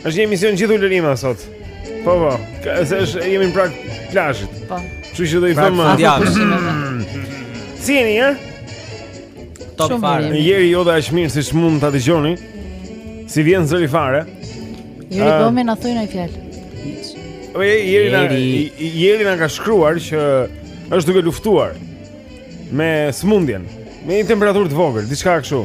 Është një emision gjithë ulërima sot. Po po, se është jemi në prag plazhi. Po. Kështu që do i them uh, Si jeni ja? Top fare. Jeri jo dhe aq është mirë siç mund ta dëgjoni. Si vjen zëri fare? Ju i bëmë ah. na thojnë ai fjalë. Po Jeri na Jeri na ka shkruar që është duke luftuar me sëmundjen, me një temperaturë të vogël, diçka kështu.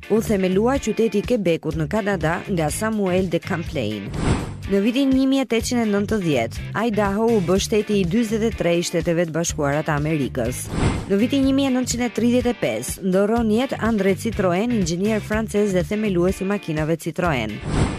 U themelua qyteti i Quebekut në Kanada nga Samuel de Champlain. Në vitin 1890, Idaho u bë shteti i 43 i Shteteve të Bashkuara të Amerikës. Në vitin 1935, ndërron jetë André Citroën, inxhinier francez dhe themelues i makinave Citroën.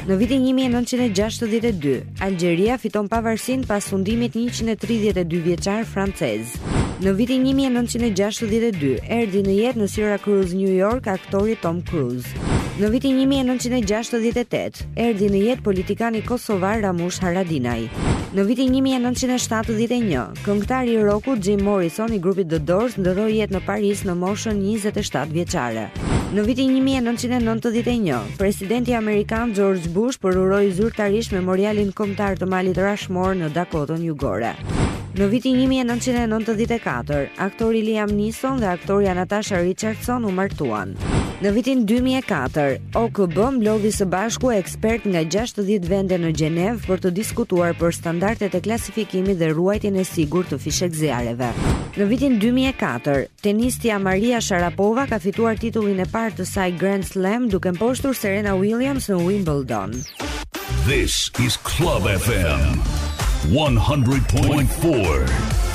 Në vitin 1962, Algjeria fiton pavarësinë pas sundimit njëqind e tridhjetë e dy vjeçar francez. Në vitin një mijë e nëntëqind e gjashtëdhjetë e dy, erdhi në jetë në Syracuse, New York, aktori Tom Cruise. Në vitin një mijë e nëntëqind e gjashtëdhjetë e tetë, erdhi në jetë politikani kosovar Ramush Haradinaj. Në vitin një mijë e nëntëqind e shtatëdhjetë e një, Këngëtari i rockut Jim Morrison i grupit The Doors ndërroi jetë në Paris në moshën 27 vjeçare. Në vitin 1991, presidenti amerikan George Bush përuroi zyrtarisht memorialin kombëtar të malit Rushmore në Dakotën Jugore. Në vitin 1994, aktori Liam Neeson dhe aktorja Natasha Richardson u martuan. Në vitin 2004, OKB mblodhi së bashku Ekspertë nga gjashtëdhjetë vende në Gjenevë për të diskutuar për standardet e klasifikimit dhe ruajtjen e sigurt të fishekzjarreve. Në vitin 2004, tenistja Maria Sharapova ka fituar titullin e parë të saj Grand Slam duke mposhtur Serena Williams në Wimbledon. This is Club FM 100.4.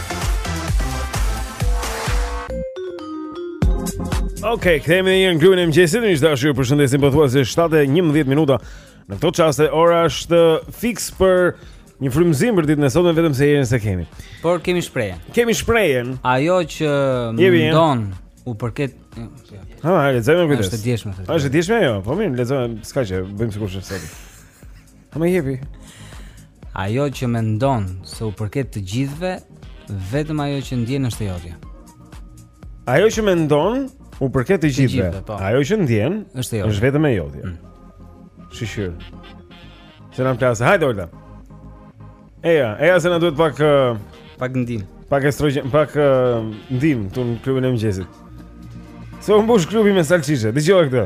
Ok, kthehemi në një në klubin e mëngjesit, ju përshëndesim pothuajse 7.11 minuta. Në këto çaste, ora është fix për një frymëzim për ditën e sotme vetëm se Jerin s'e kemi. Por kemi shprehje. Kemi shprehjen. Ajo që mendon u përket Ha, lexojmë kujdes. Është e djeshme. Është e djeshme ajo. Po mirë, lexojmë, s'ka gjë, bëjmë sikur është sot. Pa më jepi. Ajo që mendon se u përket të gjithëve, vetëm ajo që ndjen është e jotja. Ajo që mendon u përket të gjithëve. Po. Ajo që ndjen është e jotja. Është vetëm e jotja. Mm. Shishir. Se na plas, hajde Olta. Eja, eja se na duhet pak uh, pak ndihmë. Pak estrogen, pak uh, ndihmë këtu në klubin e mëngjesit. Se u mbush klubi me salsiçe, dëgjoje këtë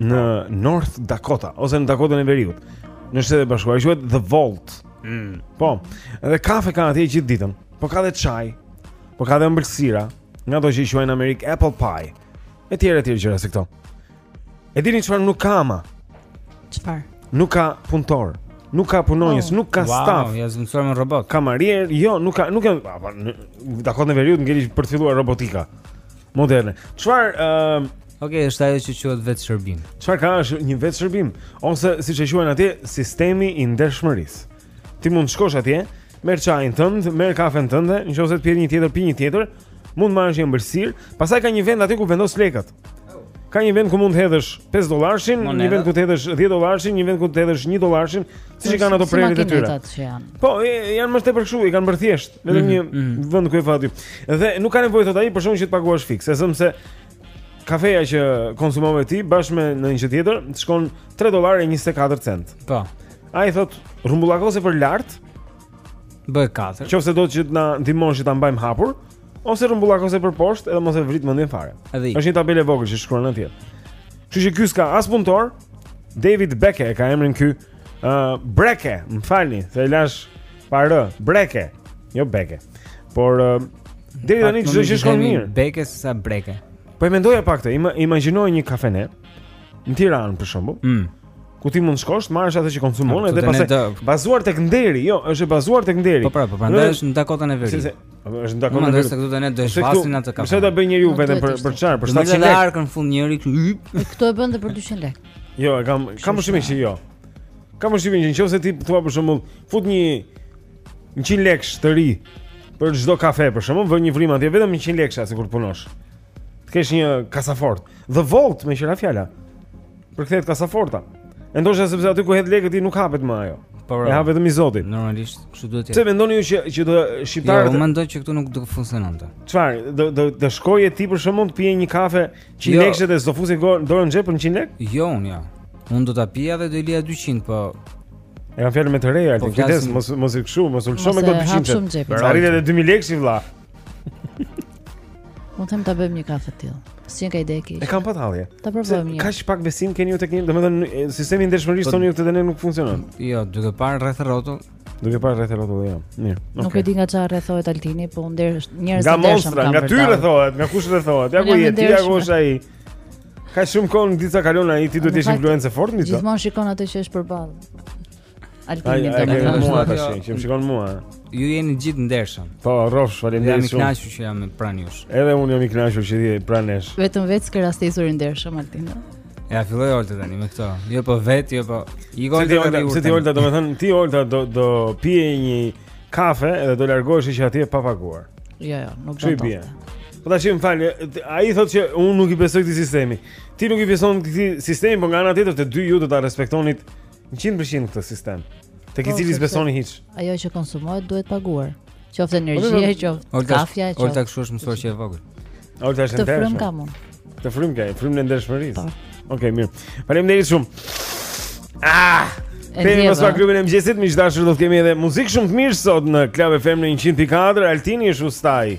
në North Dakota ose në Dakotën e Veriut. Në Shtetet e Bashkuara quhet The Vault. Mm. Po. Dhe kafe kanë atje gjithë ditën. Po ka dhe çaj. Po ka dhe ëmbëlsira, nga ato që quajnë në Amerikë Apple Pie. Etj etj gjëra si këto. E dini çfarë nuk ka ama? Çfarë? Nuk ka punëtor. Nuk ka punonjës, oh. nuk ka wow, staf. Wow, janë zëvendësuar me robot. Kamarierë, jo, nuk ka, nuk ka. Dakota e Veriut ngeli për të filluar robotika moderne. Çfarë ë uh, Ok, është ajo që quhet vetëshërbim. Çfarë ka është një vetëshërbim ose siç e quajnë atje sistemi i ndershmërisë. Ti mund të shkosh atje, merr çajin tënd, merr kafen tënde, nëse të pihet një tjetër, pi një tjetër, mund të marrësh një ëmbëlsirë, pastaj ka një vend aty ku vendos lekët. Ka një vend ku mund të hedhësh 5 dollarshin, një vend ku të hedhësh 10 dollarshin, një vend ku të hedhësh 1 dollarshin, siç kanë ato prerjet e tyre. Po, janë më tepër kështu, i kanë bërë thjesht, vetëm mhm, një mhm. vend ku e fut aty. Dhe nuk ka nevojë thotë ai për shembull që të paguash fikse, se kafeja që konsumove ti bashkë me ndonjë gjë tjetër shkon 3 dollarë e 24 cent. Po. Ai thotë rrumbullakose për lart bëje 4. Qoftë se do të na ndihmosh që ta mbajmë hapur ose rrumbullakose për poshtë edhe mos e vrit mendjen fare. Është një tabelë e vogël që shkruan atje. Kështu që ky s'ka as punëtor, David Beke ka emrin ky. Ë uh, Breke, më falni, se e lashë Pa r, Breke. Jo Beke. Por uh, deri tani çdo gjë shkon mirë. Beke se sa Breke. Po e mendoja pak këtë, ima, imagjinoj një kafene në Tiranë për shembull. Mm. Ku ti mund të shkosh, marrësh atë që konsumon dhe pastaj bazuar tek nderi, jo, është bazuar tek nderi. Po pra, po prandaj është në Dakotën e Veriut. Është në Dakotën e Veriut. Mendoj se këtu ne do ta zhvasnim atë kafene. Pse do bëjë njeriu vetëm për për çfarë? Për 700 lekë. Në arkë në fund njeri këtu. Këtu e bën dhe për 200 lekë. Jo, e kam kam përshtypjen që jo. Kam përshtypjen që në qoftë se ti thua për shembull fut një 100 lekësh të ri për çdo kafe për shembull vë një vrimë atje vetëm 100 lekësha të punojë Të kesh një kasafort Dhe volt me qëra fjalla Për këthet kasaforta E ndoshta sepse aty ku hedh lekët ti nuk hapet më ajo Po. E hap vetëm i zoti. Normalisht, kështu duhet të jetë. Pse mendoni ju që që ne shqiptarët? Jo, unë mendoj që këtu nuk do të funksiononte. Çfarë? Do do të shkoje ti për shembull të pije një kafe 100 jo. lekë dhe s'do fusje dorën në xhep për 100 lekë? Jo, unë jo. Unë do ta pija dhe do i lija 200, po E kam fjalën me të reja, po, kujdes, mos mos i kshu, mos u lësho me këto 200. Se arrin edhe 2000 lekësh vlla. Mund të them ta bëjmë një kafe të tillë. Si ide s'është keq. E kam për detalje. Ta provojmë një. Kaq pak besim keni ju tek njerëzit, domethënë sistemi i ndershmërisë po- thoni ju këtu te ne nuk funksionon. Jo, duke parë rreth rrotull, Duke parë rreth rrotull jam. Mirë. Okay. Nuk e di nga çfarë rrethohet Altini, po nga njerëz të ndershëm. Nga monstra, nga ty rrethohet, nga kush rrethohet? Ja ku je ti, ja ku është ai. Ka shumë kohë në ditë kalon ai, ti duhet të jesh influencë e fortë në ditë. Gjithmonë shikon atë që është përballë. Altini do të thotë mua tash, që më shikon mua. Ju jeni gjithë të ndershëm. Po, rrofsh, faleminderit shumë. Jam i kënaqur që jam pranë jush. Edhe unë jam i kënaqur që je pranë nesh. Vetëm vetë s'ke rastisur i ndershëm Altini. Ja filloi Olta tani me këto. Jo po vet, jo po. E dëgjon ti Olta, se ti Olta, domethënë ti Olta do të pije një kafe dhe do largoheshe që atje pa paguar. Jo, jo, nuk do të. bie. Po tash më fal, ai thotë që unë nuk i besoj këtij sistemi. Ti nuk i beson këtij sistemi, por nga ana tjetër të dy ju do ta respektonit 100% këtë sistem. Te po, te i cili s'besoni hiç. Ajo që konsumohet duhet paguar. Qoftë energjia, qoftë kafja, qoftë. Olta kështu është mësuar që e vogël. Olta është e ndershme. Të frym kam unë. Të frym ke, frym në ndershmëri. Po. Okej, okay, mirë. Faleminderit shumë. Ah! Kemi mos pa klubin e mëngjesit, miq të dashur, do të kemi edhe muzikë shumë të mirë sot në Club FM në 104. Altini është ustai.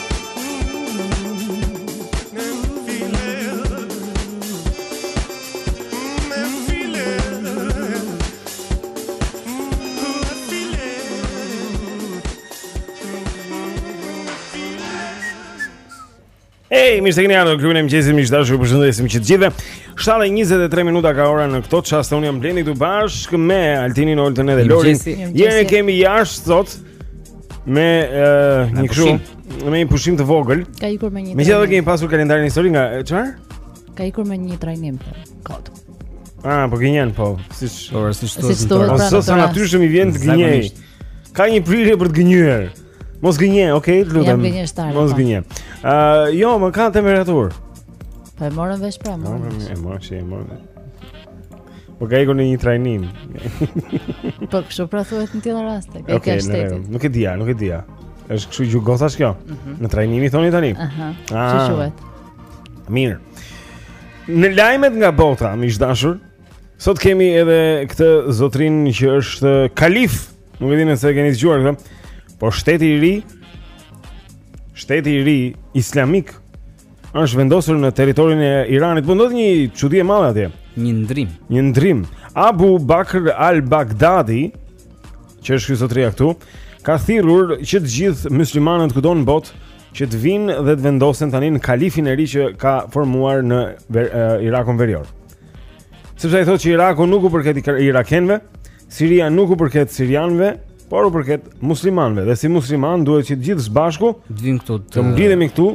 Hey, mirë se keni ardhur në klubin e mëngjesit miq të dashur, ju përshëndesim që të gjithëve. 7:23 minuta ka ora në këto çaste unë jam Blendi këtu bashkë me Altinin Oltën dhe Lorin. Jerin e kemi jashtë sot. me uh, një kështu, me një pushim të vogël. Ka ikur me një. Megjithatë kemi pasur kalendarin historik nga çfarë? Ka ikur me një trajnim të kot. Ah, po gënjen po, siç po siç thua. Siç thua. Pra, Ose sa natyrshëm i vjen të gënjejë. Ka një prirje për të gënjyer. Mos gënje, okay, të lutem. Jam gënjeshtar. Mos po. gënje. Ë, uh, jo, më ka temperaturë. Po e morën vesh pra, morën. Po, e morën, e morën. Po ka ikur në një trajnim. Po kështu pra thuhet në të tilla raste, ke okay, shtetin. Nuk e dia, nuk e dia. Është kështu ju ja thashë kjo. Mm -hmm. Në trajnim i thoni tani. Aha. Ah. Si quhet? Mirë. Në lajmet nga bota, miq të dashur. Sot kemi edhe këtë zotërinë që është kalif. Nuk e di nëse e keni dëgjuar këtë. Po shteti i ri, shteti i ri islamik është vendosur në territorin e Iranit. Po ndodh një çudi e madhe atje. Një ndërrim. Një ndërrim. Abu Bakr al-Baghdadi, që është ky zotëria këtu, ka thirrur që të gjithë muslimanët kudo në botë që të vijnë dhe të vendosen tani në kalifin e ri që ka formuar në ver, uh, Irakun verior. Sepse ai thotë që Iraku nuk u përket irakenëve, Siria nuk u përket sirianëve, por u përket muslimanëve dhe si musliman duhet që të gjithë së bashku të vijmë këtu të, të mblidhemi këtu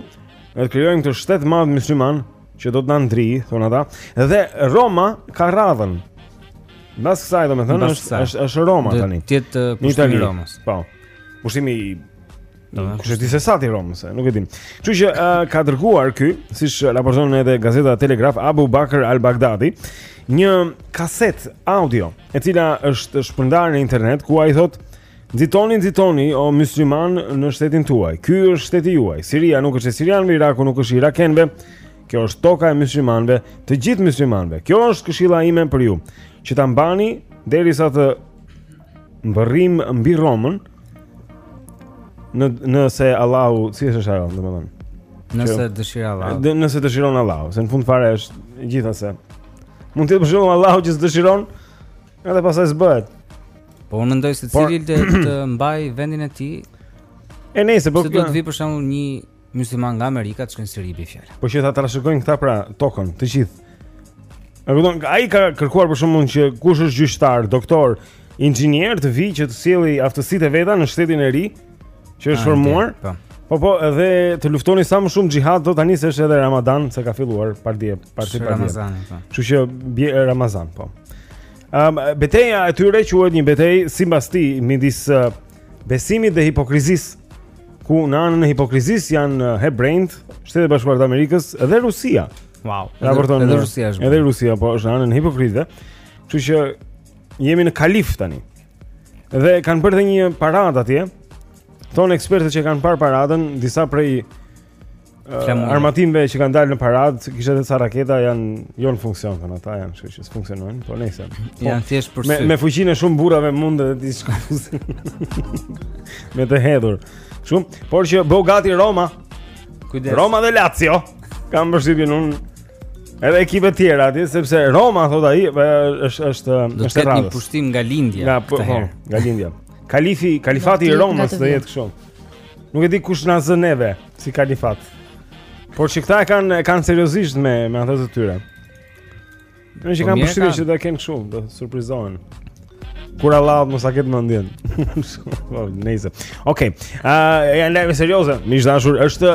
Ne të krijojmë këtë shtet madh mysliman që do të na ndri, thonë ata. Dhe Roma ka radhën. Mbas kësaj domethënë është është është Roma tani. Do të jetë uh, pushtimi i Romës. Po. Pushtimi i Kush e di se sa ti Romës, nuk e di. Kështu që uh, ka dërguar ky, siç raporton edhe gazeta Telegraf Abu Bakr al-Baghdadi, një kaset audio, e cila është shpërndarë në internet ku ai thotë Nxitoni, nxitoni o mysliman në shtetin tuaj. Ky është shteti juaj. Siria nuk është e sirianëve, Iraku nuk është i irakenëve. Kjo është toka e myslimanëve, të gjithë myslimanëve. Kjo është këshilla ime për ju, që ta mbani derisa të mbërrim mbi Romën. Dhe nëse Allahu, si është ajo, domethënë. Nëse dëshiron Allahu. Dhe nëse dëshiron Allahu, se në fund fare është gjithashtu. Mund të jetë për shembull Allahu që s'dëshiron, Edhe pastaj s'bëhet. Po unë mendoj secili të, të mbaj vendin e tij. E nejse, po do të vi për shembull një mysliman nga Amerika të shkojë në Siri bie fjala. Po që ta trashëgojnë këta pra tokën, të gjithë. A kupton? Ai ka kërkuar për shembull që kush është gjyqtar, doktor, inxhinier të vijë që të sjelli aftësitë e veta në shtetin e ri. që është ah, formuar. Po. po po, edhe të luftoni sa më shumë xhihad tani se është edhe Ramadan, se ka filluar pardje, parti pardje. Ramazan, po. Kështu që bie Ramazan, po. Um, beteja e tyre quhet një betejë sipas tij midis uh, besimit dhe hipokrizisë ku në anën e hipokrizisë janë uh, hebrejt, Shtetet e Bashkuara të Amerikës dhe Rusia. Wow. Raporton edhe Rusia është. Edhe Rusia po është në anën e hipokrizisë. Kështu që jemi në kalif tani. Dhe kanë bërë dhe një paradë atje. Thonë ekspertët që kanë parë paradën, disa prej uh, armatimve që kanë dalë në paradë, kishte edhe ca raketa janë jo në funksion, thonë ata janë, kështu që s'funksionojnë, po nejse. Po, janë thjesht për sy. Me, me fuqinë e shumë burrave mund të diçka. me të hedhur. Shumë, por që bëhu gati Roma. Kujdes. Roma dhe Lazio. Kam përshtypjen unë Edhe ekipe të tjera atje sepse Roma thotë ai është është është radhës. Një pushtim nga Lindja. Nga po, po, nga Lindja. Kalifi, kalifati i Romës do jetë kështu. Nuk e di kush na zë neve si kalifat. Por që këta e kanë e kanë seriozisht me me ato të tyre. Po unë kam përshtypje që do kenë kështu, do surprizohen. Kur Allahu mos ta ketë mendjen. Po, nejse. Okej. Ah, janë lajme serioze. Miq të dashur, është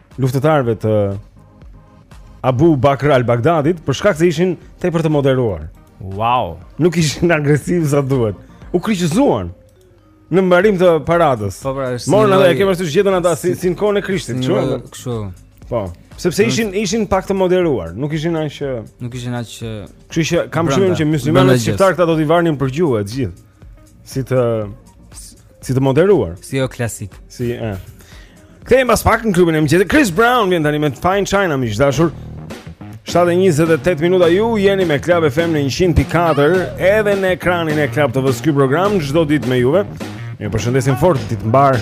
luftëtarëve të Abu Bakr al-Baghdadit për shkak se ishin tepër të moderuar. Wow, nuk ishin agresiv sa duhet. U kryqëzuan në mbarim të paradës. Po pra, është. Morën edhe e kemi ashtu gjetën ata si si në kohën e Krishtit, kështu. Kështu. Po. Sepse ishin ishin pak të moderuar, nuk ishin aq nuk ishin aq Kështu që kam përshtypjen që myslimanët shqiptarë këta do t'i varnin për gjuhë të gjithë. Si të, si të moderuar. Si jo klasik. Si e. Kthehemi pas pak në klubin e mëngjesit. Chris Brown vjen tani me Fine China miq të dashur. 7:28 minuta ju jeni me Club FM në 100.4 edhe në ekranin e Club TV-s ky program çdo ditë me juve. Ju përshëndesim fort ditë mbarë.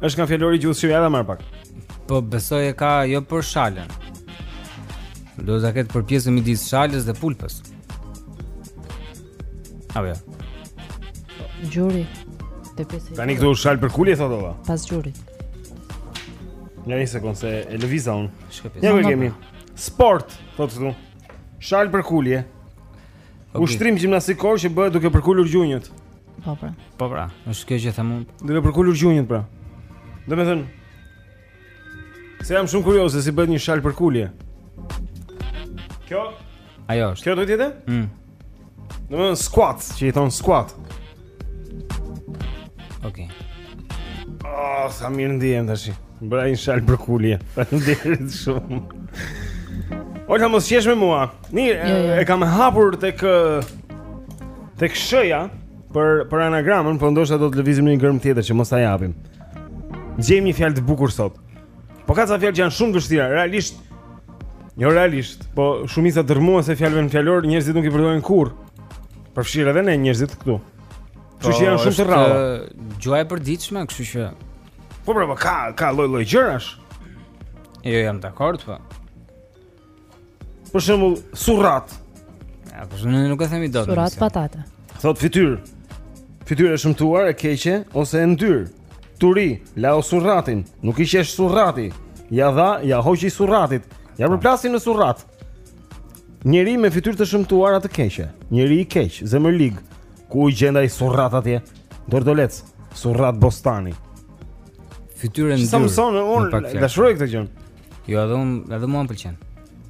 Është nga fjalori i gjuhës shqipe më pak. Po besoj e ka jo për shalën. Do të ketë për pjesën midis shalës dhe pulpës. A vjen. Gjuri. Te pesë. Tani këtu shalëpërkulje thotë valla. Pas gjurit. Nga një sekund se e lëviza unë Ja ku e kemi Sport, thotë këtu Shalëpërkulje okay. Ushtrim gjimnasikor që bëhet duke përkulur gjunjët Po pra. Po pra, është kjo që them unë. Duke përkulur gjunjët pra. Domethënë Se jam shumë kurioz se si bëhet një shalëpërkulje. Kjo? Ajo është. Kjo do të jetë? Mm. Domethënë squat, që i thonë squat. Okej. Okay. Oh, sa mirë ndihem tash. Bëra një shalëpërkulje. Faleminderit shumë. Ola mos qesh me mua. Mirë, jo, jo. e kam hapur tek Tek sh-ja për për anagramën, po ndoshta do të lëvizim në një gërmë tjetër që mos ta japim. Gjejmë një fjalë të bukur sot. Po ka ca fjalë që janë shumë të vështira, realisht. Jo realisht, po shumica dërrmuese e fjalëve në fjalor njerëzit nuk i përdorin kurrë. Përfshirë edhe ne njerëzit këtu. Kështu që po, janë shumë të rralla. Gjuha e përditshme, kështu që Po pra, po, ka ka lloj-lloj gjërash. Jo, jam dakord, po. Për shembull, surrat. Ja, për shembull, nuk e themi dot. Surrat patate. Thotë fytyrë. Fytyrë e shëmtuar, e keqe ose e ndyrë. Turi, lau surratin, nuk i qesh surrati. Ia dha, ia hoqi surratit. Ia përplasi në surrat. Njeri me fytyrë të shëmtuar a të keqe. Njeri i keq, zemërlig. Ku u gjend ai surrat atje? Dordolec, surrat bostani. Fytyrë e ndyrë. Sa mëson, unë dashuroj këtë gjë. Jo, edhe unë, edhe mua më pëlqen.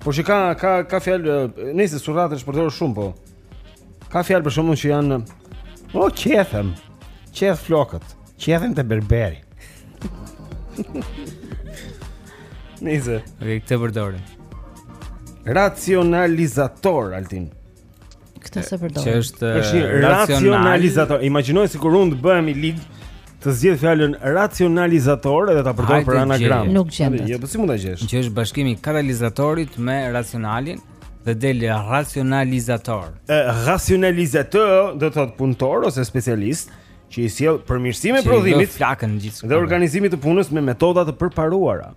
Por se ka ka ka fjalë, nejse surrat është përdorur shumë po. Ka fjalë për shembull që janë O qethem. Qeth flokët. Qethem te berberi. Nice. Okej, këtë e përdorim. Racionalizator Altin. Këtë s'e përdor. Që është racionalizator. Imagjino sikur unë të bëhem i lig të zgjedh fjalën racionalizator dhe ta përdor për anagram. Nuk gjendet. Jo, po si mund ta gjesh? Që është bashkimi i katalizatorit me racionalin dhe del racionalizator. E racionalizator do të thotë punëtor ose specialist që i sjell përmirësime prodhimit flakën gjithë dhe organizimit të punës me metoda të përparuara.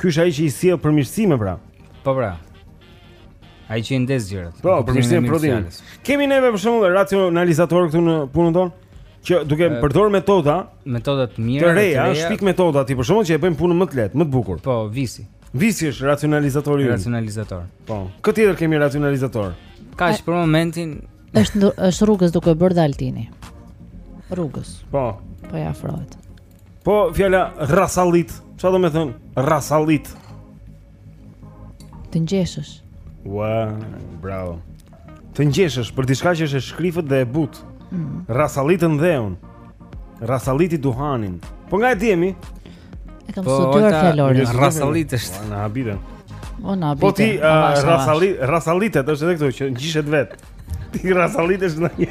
Ky është ai që i sjell përmirësime pra. Po pra. Ai që i ndez gjërat. Po, përmirësimin e prodhimit. Kemi neve për shembull racionalizator këtu në punën tonë që duke e, përdor metoda, metoda të mira, të reja, shpik metoda të tij për shembull që e bëjnë punën më të lehtë, më të bukur. Po, Visi. Visi është racionalizatori. Racionalizator. Po. Kë tjetër kemi racionalizator? Kaç për momentin është është rrugës duke bërë Daltini. Rrugës. Po. Po i afrohet. Po fjala rrasallit, çfarë do të thotë rrasallit? Të ngjeshësh. Ua, bravo. Të ngjeshësh për diçka që është e shkrifët dhe e butë. Mm. Rrasallitën dheun. Rrasalliti duhanin. Po nga e di ti? E kam po, studiuar fjalorin. Rrasallit është. Na habitën. O na habitën. Po ti rrasallit, rrasallitet është edhe këtu që ngjishet vetë. Ti rrasallitesh në një.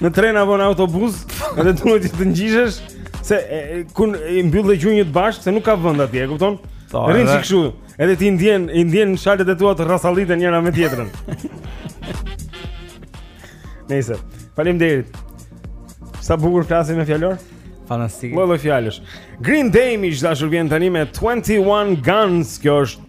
Në tren apo në autobus, edhe duhet që të ngjishesh se kur i mbyll dhe gjunjët bashkë, se nuk ka vend atje, e kupton? Po. Rri si kështu. Edhe ti ndjen, i ndjen shalët e tua të rrasalliten njëra me tjetrën. Nejse, faleminderit. Sa bukur flasim me fjalor? Fantastik. Lloj fjalësh. Green Day miq të dashur vjen tani me 21 Guns, kjo është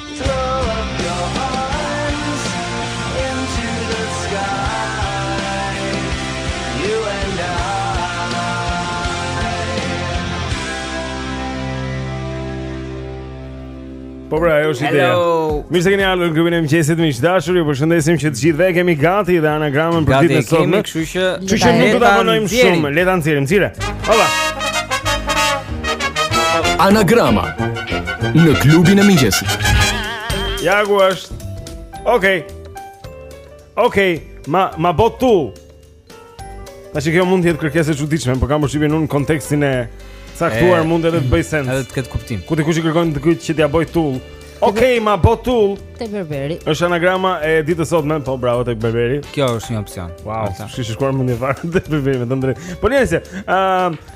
Po pra, ajo është ideja. Mirë se keni ardhur në klubin e mëngjesit miq të dashur. Ju përshëndesim që të gjithëve kemi gati dhe anagramën për ditën e sotme. Gati kemi, kështu që ju që nuk do ta vonojmë shumë, le ta nxjerrim, nxirre. Hopa. Anagrama Në klubin e mëngjesit. Ja ku është. Okej. Okay. Okej, okay. ma, ma bo tul. Tash kjo mund të jetë kërkesë e çuditshme, por kam përshtypjen në kontekstin e caktuar mund edhe të bëjë sens. Edhe të ketë kuptim. Ku ti kush i kërkon dikujt që t'ia bëjë tul? Okej, okay, ma bo tul. Te berberi. Është anagrama e ditës së sotme, po bravo tek berberi. Kjo është një opsion. Wow, s'më kish shkuar mendja fare te berberi, të them të drejtën. Po nejse, ëm, uh,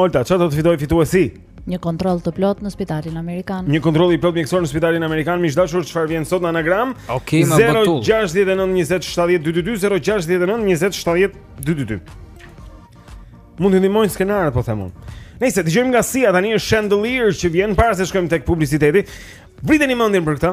Olta, çfarë do të fitojë fituesi? Një kontroll të plot në spitalin amerikan. Një kontroll i plot mjekësor në spitalin amerikan, miq të dashur, çfarë vjen sot në anagram? Okej, okay, ma bo tul. 069 20 70 222 069 20 70 222. Mund t'i ndihmojnë skenarët, po them unë. Nejse dëgjojmë nga Sia tani është Chandelier që vjen para se të shkojmë tek publiciteti. Vriteni mendjen për këtë.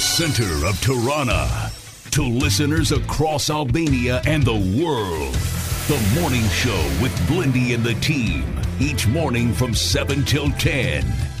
center of Tirana to listeners across Albania and the world. The morning show with Blindy and the team each morning from 7 till 10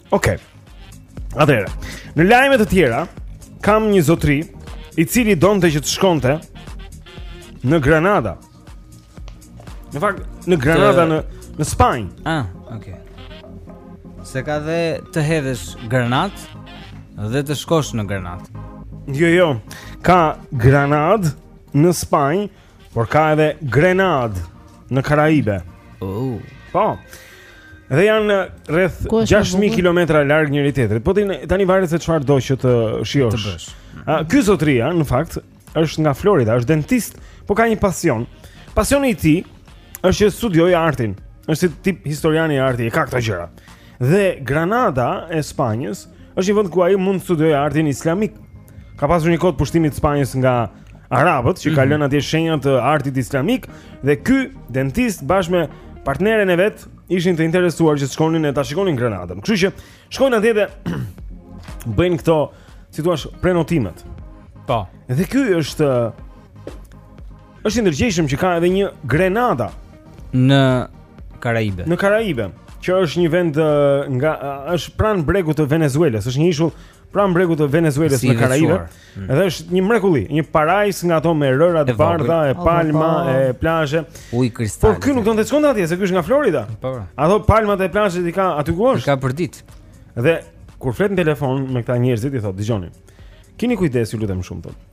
Okej. Okay. Atëherë, në lajme të tjera kam një zotri i cili donte që të shkonte në Granada. Në fakt, në Granada të... në në Spanjë. Ah, okay. Se ka dhe të hedhësh granatë dhe të shkosh në Granadë. Jo, jo. Ka Granadë në Spanjë Por ka edhe Grenadë në Karaibe. Oh. Po. Dhe janë rreth 6000 kilometra larg njëri tjetrit. Po tani varet se çfarë do që të shijosh. Ëh, ky zotria në fakt është nga Florida, është dentist, po ka një pasion. Pasioni i tij është që studion artin. Është si tip historian i artit, e ka këto gjëra. Dhe Granada e Spanjës është një vend ku ai mund të studiojë artin islamik. Ka pasur një kohë pushtimi të Spanjës nga arabët që ka mhm. lënë atje shenja të artit islamik dhe ky dentist bashkë me partneren e vet ishin të interesuar që të shkonin e ta shikonin Granadën. Kështu që shkojnë atje dhe bëjnë këto, si thua, prenotimet. Po. Dhe ky është Është i ndërgjegjshëm që ka edhe një Grenada në Karaibe. Në Karaibe, që është një vend nga është pranë bregut të Venezuelës, është një ishull pranë bregut të Venezuelës si në Karaibe. Mm. Dhe është një mrekulli, një parajsë nga ato me rëra të bardha, e palma, oh, oh, oh. e plazhe. Ujë kristal. Por ky nuk do të shkonte atje, se ky është nga Florida. Po. po. Ato palmat e plazhit i ka aty ku është. Ka përditë. Dhe kur flet në telefon me këta njerëzit i thotë, dëgjoni. Kini kujdes, ju lutem shumë thotë.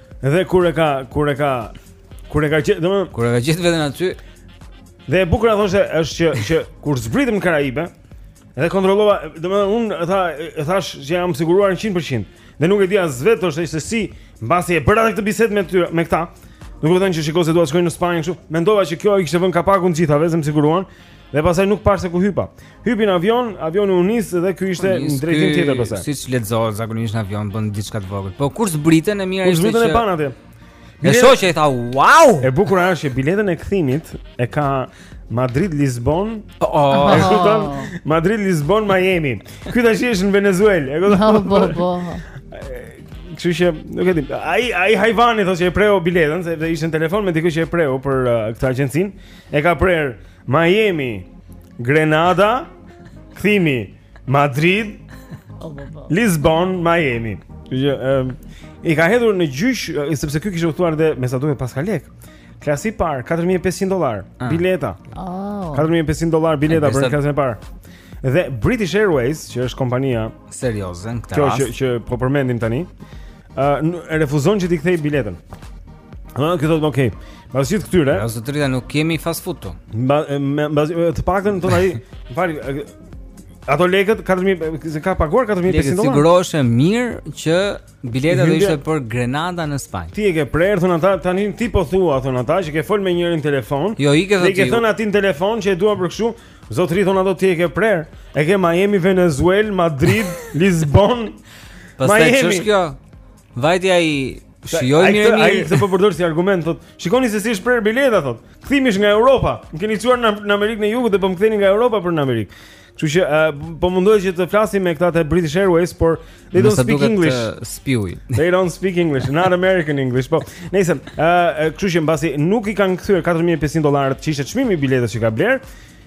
Dhe kur e ka, kur e ka, kur e ka gjetë, domethënë, kur e ka gjetë veten aty. Dhe e bukura thoshte është që që kur zbritëm në Karaibe, edhe kontrollova, domethënë unë e tha, e thashë që jam siguruar 100%. Dhe nuk e di as vetë thoshte se si mbasi e bëra këtë bisedë me ty, me këta. Nuk e thënë që shikoj se dua të shkoj në Spanjë kështu. Mendova që kjo i kishte vënë kapakun të gjithave, se më siguruan. Dhe pastaj nuk pashë se ku hypa. Hypi në avion, avioni u nis dhe ky ishte në drejtim tjetër pastaj. Siç lexohet zakonisht në avion bën diçka të vogël. Po kur zbritën e mira ishte. Kur zbritën e panë atje. E shoqja i tha, "Wow!" E bukur është që biletën e kthimit e ka Madrid Lisbon. Oh, oh. E kupton? Madrid Lisbon Miami. Ky tash është në Venezuelë, e kupton? Po, po, po. Kështu që nuk e di. Ai ai hajvani thotë që e preu biletën, sepse ishte në telefon me dikë që e preu për uh, këtë agjencinë. E ka prerë Miami, Grenada, kthimi Madrid, oh, Lisbon, Miami. Jo, um, i ka hedhur në gjyq sepse ky kishte udhëtuar dhe me sa duket paska lek. Klasi i parë 4500 dollarë ah. bileta. Oh. 4500 dollarë bileta për klasin e parë. Dhe British Airways, që është kompania serioze në këtë rast. Kjo që që po përmendim tani, e refuzon që t'i kthejë biletën. Ha, kjo thotë okay. Mbas gjithë këtyre. Ja, zotëri, nuk kemi faj fare këtu. Mbas të paktën thotë ai, m'fal ato lekët 4000 se ka paguar 4500 dollarë. Sigurohesh mirë që bileta do ishte për Grenada në Spanjë. Ti e ke prerë thonë ata tani ti po thua thonë ata që ke fol me njërin në telefon. Jo, i ke thënë. Ti ke thënë atij në telefon që e dua për kështu, Zotri thon ato ti e ke prer. E ke Miami, Venezuel, Madrid, Lisbon. Pastaj ç'është kjo? Vajti ai shikoi mirë mirë. Ai e po përdor si argument thot, shikoni se si është prerë bileta thot. Kthimish nga Europa. Më keni çuar në, në Amerikën e Jugut dhe po më ktheni nga Europa për në Amerikë. Kështu që uh, po mundohej që të flasim me këta të British Airways, por They don't speak English. Uh. They don't speak English, not American English. Po, nejse, ë, uh, kështu që mbasi nuk i kanë kthyer 4500 dollarët që ishte çmimi i biletës që ka bler,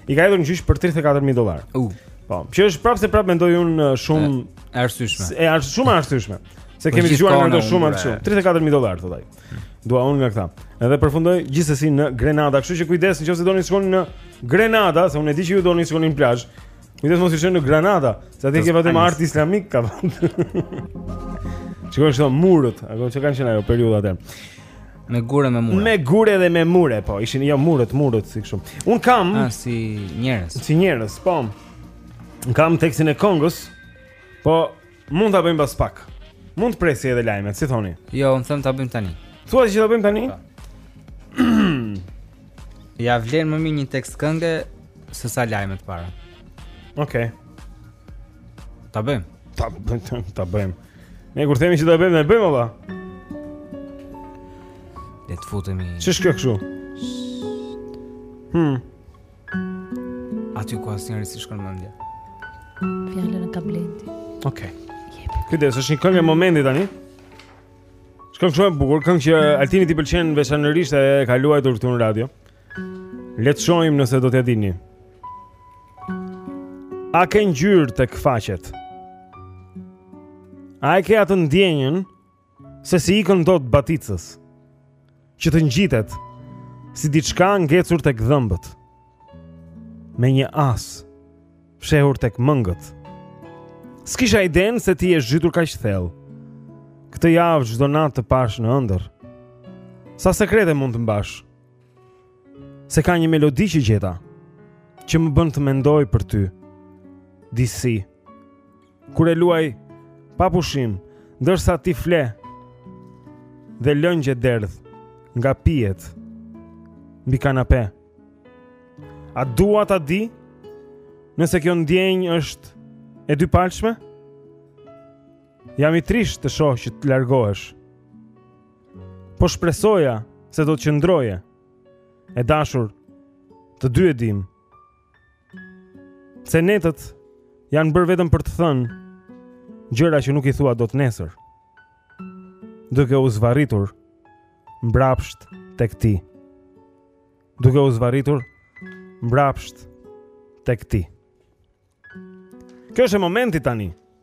i ka hedhur në gjyq për 34000 dollarë. U. Uh. Po, që është prapë se prapë mendoj un uh, shumë e arsyeshme. E është shumë e arsyeshme. Se kemi dëgjuar nga ato shumë atë shumë. 34000 dollarë thotë ai dua un nga këta. Edhe përfundoi gjithsesi në Grenada, kështu që kujdes nëse doni të shkoni në Grenada, se unë e di që ju doni të shkoni në plazh. Kujdes mos shkoni në Granada, se aty ke vetëm art islamik ka. Shiko këto murët, apo çka kanë qenë ajo periudha atë. Me gure me mure. Me gure dhe me mure, po. Ishin jo murët, murët si kështu. Un kam ah, si njerëz. Si njerëz, po. Un kam tekstin e këngës. Po, Mund ta bëjmë pas pak. Mund të presi edhe lajmet, si thoni? Jo, unë them ta bëjmë tani. Thua që ta bëjmë tani? Po. Ia vlen më mirë një tekst kënge se sa lajmet para. Okej. Okay. Ta bëjmë. Ta bëjmë, ta bëjmë. Ne kur themi që ta bëjmë, ne bëjmë apo? Le të futemi. Ç'është kjo kështu? Hmm. Aty ku asnjërit s'i shkon mendja Fjallën e ka Blendi Okej okay. Kjo është një këngë e momentit tani Këngë shumë e bukur Këngë që Altinit i pëlqen veçanërisht e ka luajtur këtu në radio Le të shohim nëse do t'ia dini A ke ngjyrë tek faqet A e ke atë ndjenjën Se s'i ikën dot baticës Që të ngjitet Si diçka ngecur tek dhëmbët Me një as Fshehur tek mëngët S'kisha idenë se ti je zhytur kaq thellë Këtë javë çdo natë të pashë në ëndërr Sa sekrete mund të mbash Se ka një melodi që gjeta Që më bën të mendoj për ty Disi Kur e luaj pa pushim, ndërsa ti fle dhe lëngje derdh nga pijet mbi kanape. A dua ta di nëse kjo ndjenjë është e dypalshme? Jam i trishtë të shoh që të largohesh. Po shpresoja se do të qëndroje. E dashur, të dy e dimë Se netët janë bërë vetëm për të thënë gjëra që nuk i thua dot nesër. Duke u zvarritur mbrapsht tek ti. Duke u zvarritur mbrapsht tek ti. Kjo është e momentit tani.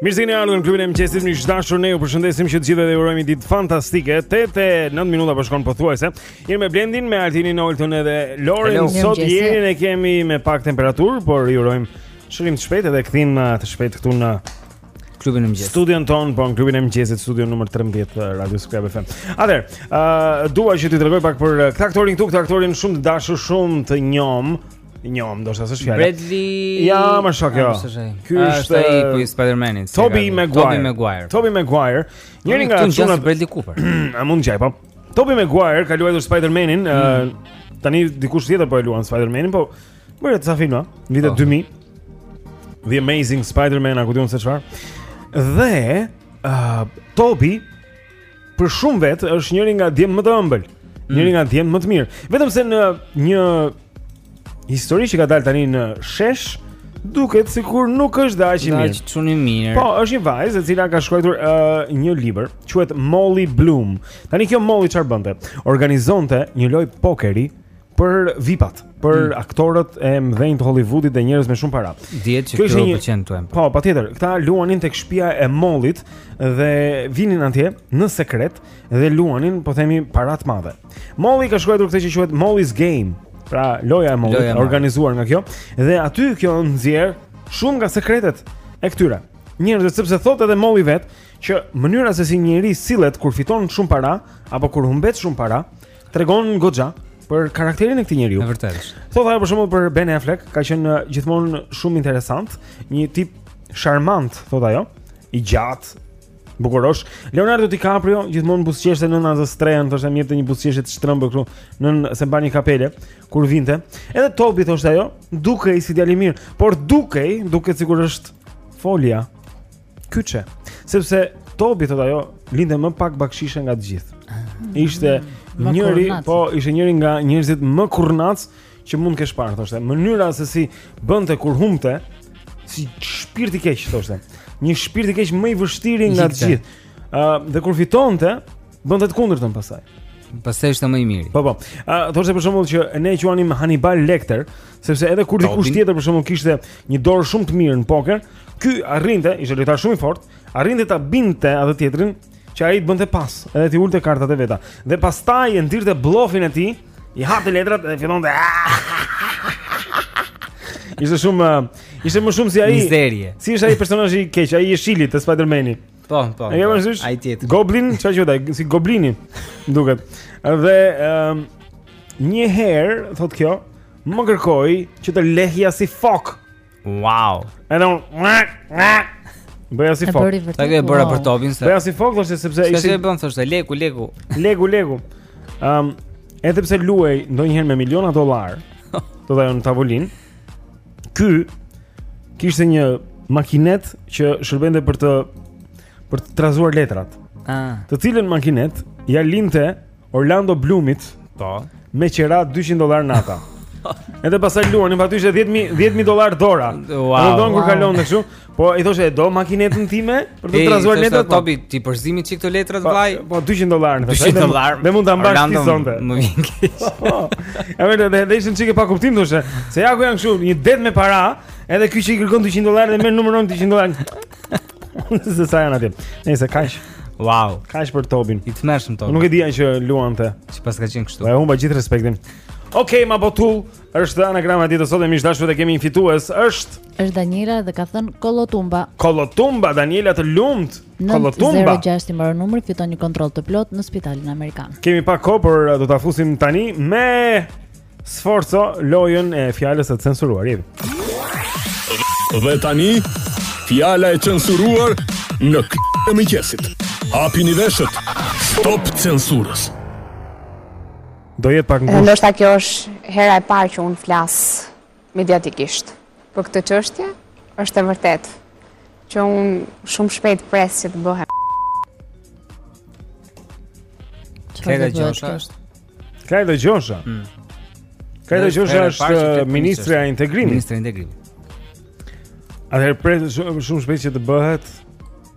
Mirë se keni ardhur në klubin e mëngjesit. Miq të dashur, ne ju përshëndesim që të gjithëve dhe urojmë ditë fantastike. 8:09 minuta po shkon pothuajse. Jemi me Blendin, me Altinin, Oltën edhe Lorin. Sot Jerin e kemi me pak temperaturë, por i urojmë shërim të shpejtë dhe kthim uh, të shpejtë këtu në klubin e mëngjesit. Studion tonë, po në klubin e mëngjesit, studion numër 13 uh, Radio Skrab FM. Atëherë, uh, dua që t'ju tregoj pak për uh, këtë aktorin këtu, këtë aktorin shumë të dashur, shumë të njomë. I njomë, do shasë shkjale Bradley... Ja, më shok kjo Ky është ai, po, i Spider-Manit Toby Maguire Toby Maguire Njëri nga çunat Këtu Bradley Cooper A mund ta gjej, po Toby Maguire ka luajtur Spider-Manin mm. Tani dikush tjetër po e luan Spider-Manin Po bëri disa filma Vitet oh. 2000 The Amazing Spider-Man A ku di unë se çfarë Dhe uh, Toby për shumë vetë është njëri nga djemtë më të ëmbël, mm. njëri nga djemtë më të mirë. Vetëm se në një histori që ka dalë tani në shesh, duket sikur nuk është dhe aq i mirë. Aq çun i mirë. Po, është një vajzë e cila ka shkruar uh, një libër, quhet Molly Bloom. Tani kjo Molly çfarë bënte? Organizonte një lojë pokeri për VIP-at, për mm. aktorët e mëdhenj të Hollywoodit dhe njerëz me shumë para. Dihet që këto pëlqen këtu. Po, patjetër, këta luanin tek shtëpia e Mollit dhe vinin atje në sekret dhe luanin, po themi, para të mëdha. Molli ka shkruar këtë që quhet Molly's Game, pra loja e Mollit, organizuar nga kjo, dhe aty kjo nxjerr shumë nga sekretet e këtyre njerëzve sepse thotë edhe Molli vetë që mënyra se si njeriu sillet kur fiton shumë para apo kur humbet shumë para, tregon goxha për karakterin e këtij njeriu. E vërtetë. Thotë ajo për shembull për Ben Affleck, ka qenë uh, gjithmonë shumë interesant, një tip sharmant, thotë ajo, i gjatë, bukurosh. Leonardo DiCaprio gjithmonë buzëqeshte nën atë strehën, thoshte më jepte një buzëqeshje të shtrembër këtu, nën, se mbante një kapele kur vinte. Edhe Tobi thoshte ajo, dukej si djalë i mirë, por dukej, duket sikur është folja. Kyçe. Sepse Tobi thotë ajo linte më pak bakshishe nga të gjithë. Ah. Ishte mm, njëri, po ishte njëri nga njerëzit më kurnac që mund të kesh parë, thoshte. Mënyra se si bënte kur humbte, si shpirt i keq, thoshte. Një shpirt i keq më i vështirë nga të gjithë. Ë uh, dhe kur fitonte, bënte të kundërtën pastaj. Pastaj ishte më i miri. Po po. Ë uh, thoshte për shembull që ne e quanim Hannibal Lecter, sepse edhe kur dikush tjetër për shembull kishte një dorë shumë të mirë në poker, Ky arrinte, ishte lojtar shumë i fortë, arrinte ta bindte atë tjetrin që ai të bënte pas, edhe t'i ulte kartat e veta. Dhe pastaj e nxirrte bllofin e tij, i hapte letrat dhe fillonte. Ishte shumë, eh, ishte më shumë si ai. Mizerie. Si është ai personazhi i keq, ai i filmit të Spider-Mani. Po, po. E ke parasysh? Ai tjetri. Goblin, çfarë quhet ai? Si goblini, duket. Dhe ëm një herë, thotë kjo, më kërkoi që të lehja si fokë. Wow. Edhe unë. Bëja si fokë. Ta ke bërë për Tobin se. Bëja si fokë, thoshte sepse ishte. Çfarë bën thoshte? Leku, leku. Leku, leku. Ëm, um, edhe pse luan ndonjëherë me miliona dollarë, thotë ajo në tavolinë. Ky kishte një makinetë që shërbente për të për të trazuar letrat. Ah. Të cilën makinetë ia linte Orlando Blumit, po, me qera 200 dollarë nata. Edhe pastaj luanin, po aty ishte 10.000 10 dollarë dora wow, Në donë kur kalon dhe shu Po i thoshte, e do makinetën time Për të hey, trazuar letrat po? Tobi, ti përziji këto letrat po, vllai Po 200 dollarë 200 dollarë Dhe mund ta mbash ti sonte Më vinë kish E mërë, dhe, dhe ishte aq pa kuptim thoshte Se ja ku janë shu, një det me para Edhe ky që i kërkon 200 dollarë dhe m'i numëron 200 dollarë Se sa janë atje. Nëse kaq. Wow. Kaq për Tobin. I tmerrshëm Tobi. Nuk e dija që luante. Që paska qenë kështu. Po e humba gjithë respektin. Okej, okay, ma botull. Është anagrama ditë sot e miq të dashur kemi një fitues. Është Është Daniela dhe ka thënë Kollotumba. Kollotumba Daniela të lumtë. Kollotumba. 06 i mbaron numri, fiton një kontroll të plotë në spitalin amerikan. Kemi pak kohë, por uh, do ta fusim tani me Sforzo lojën e fjalës së censuruar. Jemi. Dhe tani fjala e censuruar në këtë të mëngjesit. Hapini veshët. Stop censurës. Do jetë pak ngushtë. Ndoshta kjo është hera e parë që unë flas mediatikisht për këtë çështje, është e vërtetë që unë shumë shpejt pres që të bëhem. Klajda Gjosha është? Klajda Gjosha? Mm. Klajda Gjosha është ministrja e integrimit. Ministrja e integrimit. Atëherë pres shumë shpejt që të bëhet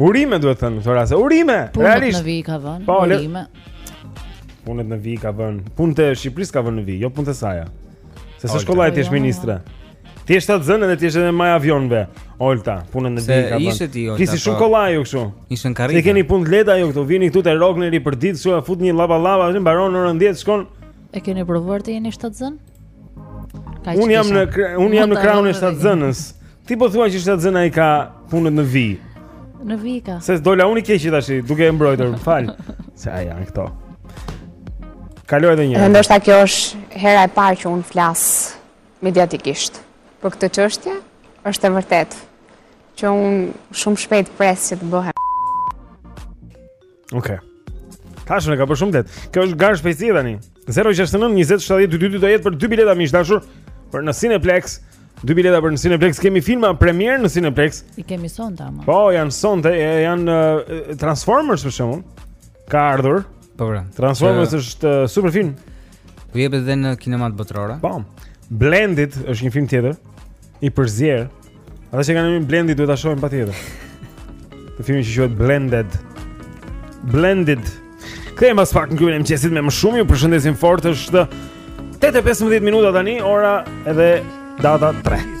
Urime duhet thënë këto raste. Urime. Punët në vijë ka vënë. Po, urime. Punët në vijë ka vënë. Punët e Shqipërisë ka vënë në vijë, jo punët e saja. Se s'është kollaj të jesh, jo, ministre. Të jesh shtatzënë dhe të jesh edhe majë avionve. Olta, punën në vijë ka vënë. Se ishte ti Olta. I dini shumë po. kollaj ju kështu. Ishte në karritë. I keni punët të lehta ju këtu, vini këtu te rrogë njeri për ditë, sua fut një llapa llapa, mbaron orën 10, shkon. E keni provuar të jeni shtatzënë? Unë jam në unë jam në krahun e shtatzënës. Ti po thua që shtatzëna i ka punët në vijë. Në vijë ka. Se dola unë i keqi tashi, duke e mbrojtur, më fal. Se ai janë këto. Kaloj edhe një herë. Ndoshta kjo është hera e parë që un flas mediatikisht për këtë çështje. Është e vërtetë që un shumë shpejt pres që të bëhem. Okej. Okay. Tashmë e ka bërë shumë lehtë. Kjo është garë shpejtësi tani. 069 20 70 222 do jetë për dy bileta miq të dashur për në Cineplex. Dy bileta për në Cineplex kemi filma premierë në Cineplex. I kemi sonte ama. Po, janë sonte, janë Transformers për shembull. Ka ardhur. Po, pra. Transformers është super film. Po jepet edhe në kinemat botërore. Po. Blended është një film tjetër. I përzier. Ata që kanë emrin Blendi duhet ta shohin patjetër. Atë filmin që quhet Blended. Blended. Kthehemi pas pak në klubin e mëngjesit me më shumë. Ju përshëndesim fort. Është 8:15 minuta tani, ora edhe data 3.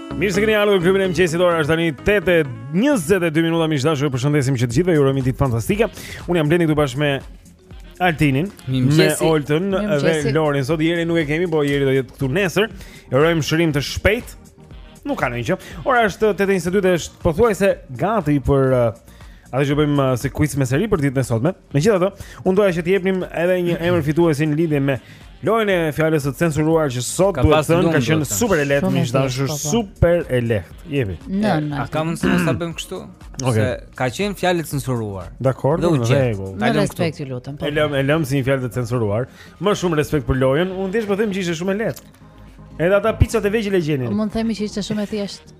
Mirë se keni ardhur në klubin e mëngjesit. Ora është tani 8:22 minuta. Miq të dashur, ju përshëndesim që të gjithëve ju urojmë një ditë fantastike. Unë jam Blendi këtu bashkë me Altinin, me Oltën dhe Lorin. Sot Jerin nuk e kemi, po Jeri do jetë këtu nesër. I urojmë shërim të shpejtë. Nuk ka ndonjë gjë. Ora është 8:22 dhe është pothuajse gati për uh, Atë që bëjmë uh, si quiz mes nesh për ditën e sotme. Megjithatë, unë doja që të jepnim edhe një emër fituesi në lidhje me lojën e fjalës së censuruar që sot duhet thënë ka qenë super e lehtë, miq të dashur, po, po. super e lehtë. Jepi. Në, në. A ka mundësi të s'e bëjmë kështu? Okej. Okay. Se ka qenë fjalë e censuruar. Dakor, në rregull. Me respekt ju lutem. Po. E lëm, e lëm si një fjalë të censuruar. Më shumë respekt për lojën. Unë thjesht po them që ishte shumë e lehtë. Edhe ata picat e vegjël e gjenin. Mund të themi që ishte shumë e thjeshtë.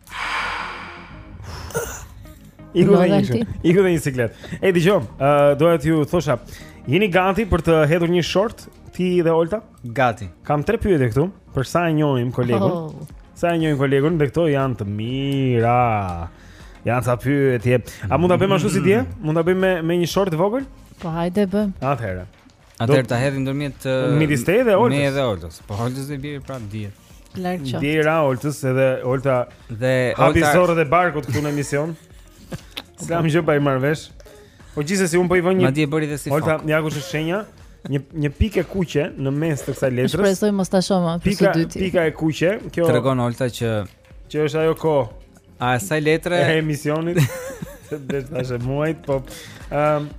Iku dhe një siklet Iku dhe një siklet E dëgjo, uh, doja t'ju thosha Jeni gati për të hedhur një short Ti dhe Olta? Gati Kam tre pyetje këtu Për sa e njohim kolegun oh. Sa e njohim kolegun Dhe këto janë të mira Janë ca pyetje A mund ta bëjmë ashtu si dje? Mm. Mund ta bëjmë me, me një short vogël? Po hajde bëjmë Atëherë Atëherë ta hedhim ndërmjet midis teje dhe Oltës. Meje dhe Oltës. Po Oltës do i bjerë prapë si dje. Larg qoftë. Dje i ra Oltës edhe Olta dje hapi zorrët e barkut këtu në emision. S'kam gjë pa i marr vesh. Po gjithsesi un po i vë një. Madje bëri dhe si fok. Olta, ja ku është shenja? Një një pikë e kuqe në mes të kësaj letrës. Shpresoj mos ta shoh më për së dyti. Pika, pika e kuqe, kjo tregon Olta që që është ajo kohë. A sa letre e emisionit? Dhe thashë e muajit, po ëm um,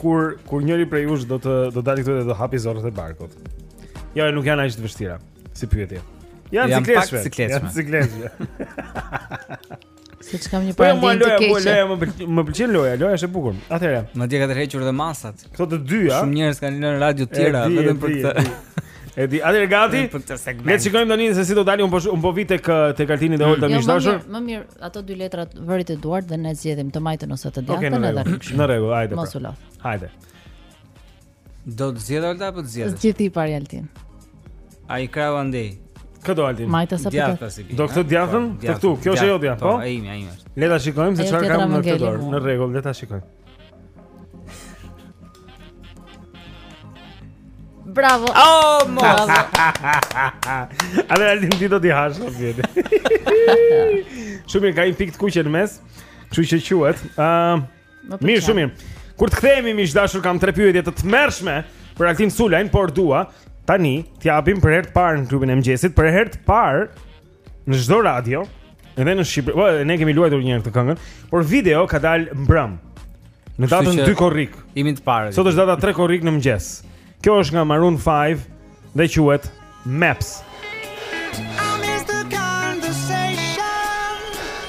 Kur kur njëri prej jush do të do dalë këtu dhe do hapi zorrët e barkut. Jo, nuk janë aq të vështira si pyetje. Janë Janë sikletshme. Janë sikletshme. Siç kam një po, parë ndonjë të keq. Po loja, po loja, më pëlqen loja, loja është e bukur. Atëherë, më dje ka tërhequr dhe masat. Këto të dyja. Shumë njerëz kanë lënë radio të tjera vetëm për këtë. E di, atëherë gati. Le të shikojmë tani se si do dalë unë po unë po vij tek tek Altini dhe Olta mm. miq jo, të dashur. Më mirë, ato dy letra vëri te duart dhe ne zgjedhim të majtën ose të djathtën okay, në rregull. Në rregull, hajde. Mos pra. u lodh. Hajde. Do të zgjedh Olta apo të zgjedh? Zgjidh ti pari Altin. Ai krau andej. Kë do, Altin? Majta sa po. Do këtë djathtën? Këtu, kjo është jotja, po? Po, ai imi, ai imi. Le ta shikojmë se çfarë kam në këtë dorë. Në rregull, le ta shikojmë. Bravo. Oh, mos. A dhe Altin ti do t'i hash në vjetë. Shumë mirë, ka një pikë të kuqe në mes, kështu që quhet. Uh, mirë, shumë mirë. Kur të kthehemi miq të dashur kam tre pyetje të tmerrshme për Altin Sulajn, por dua tani të japim për herë të parë në klubin e mëngjesit, për herë të parë në çdo radio, edhe në Shqipëri, po ne kemi luajtur një herë këtë këngën, por video ka dalë mbrëm. Në datën 2 korrik. Jemi të parë. Sot është data 3 korrik në mëngjes. Kjo është nga Maroon 5 dhe quhet Maps.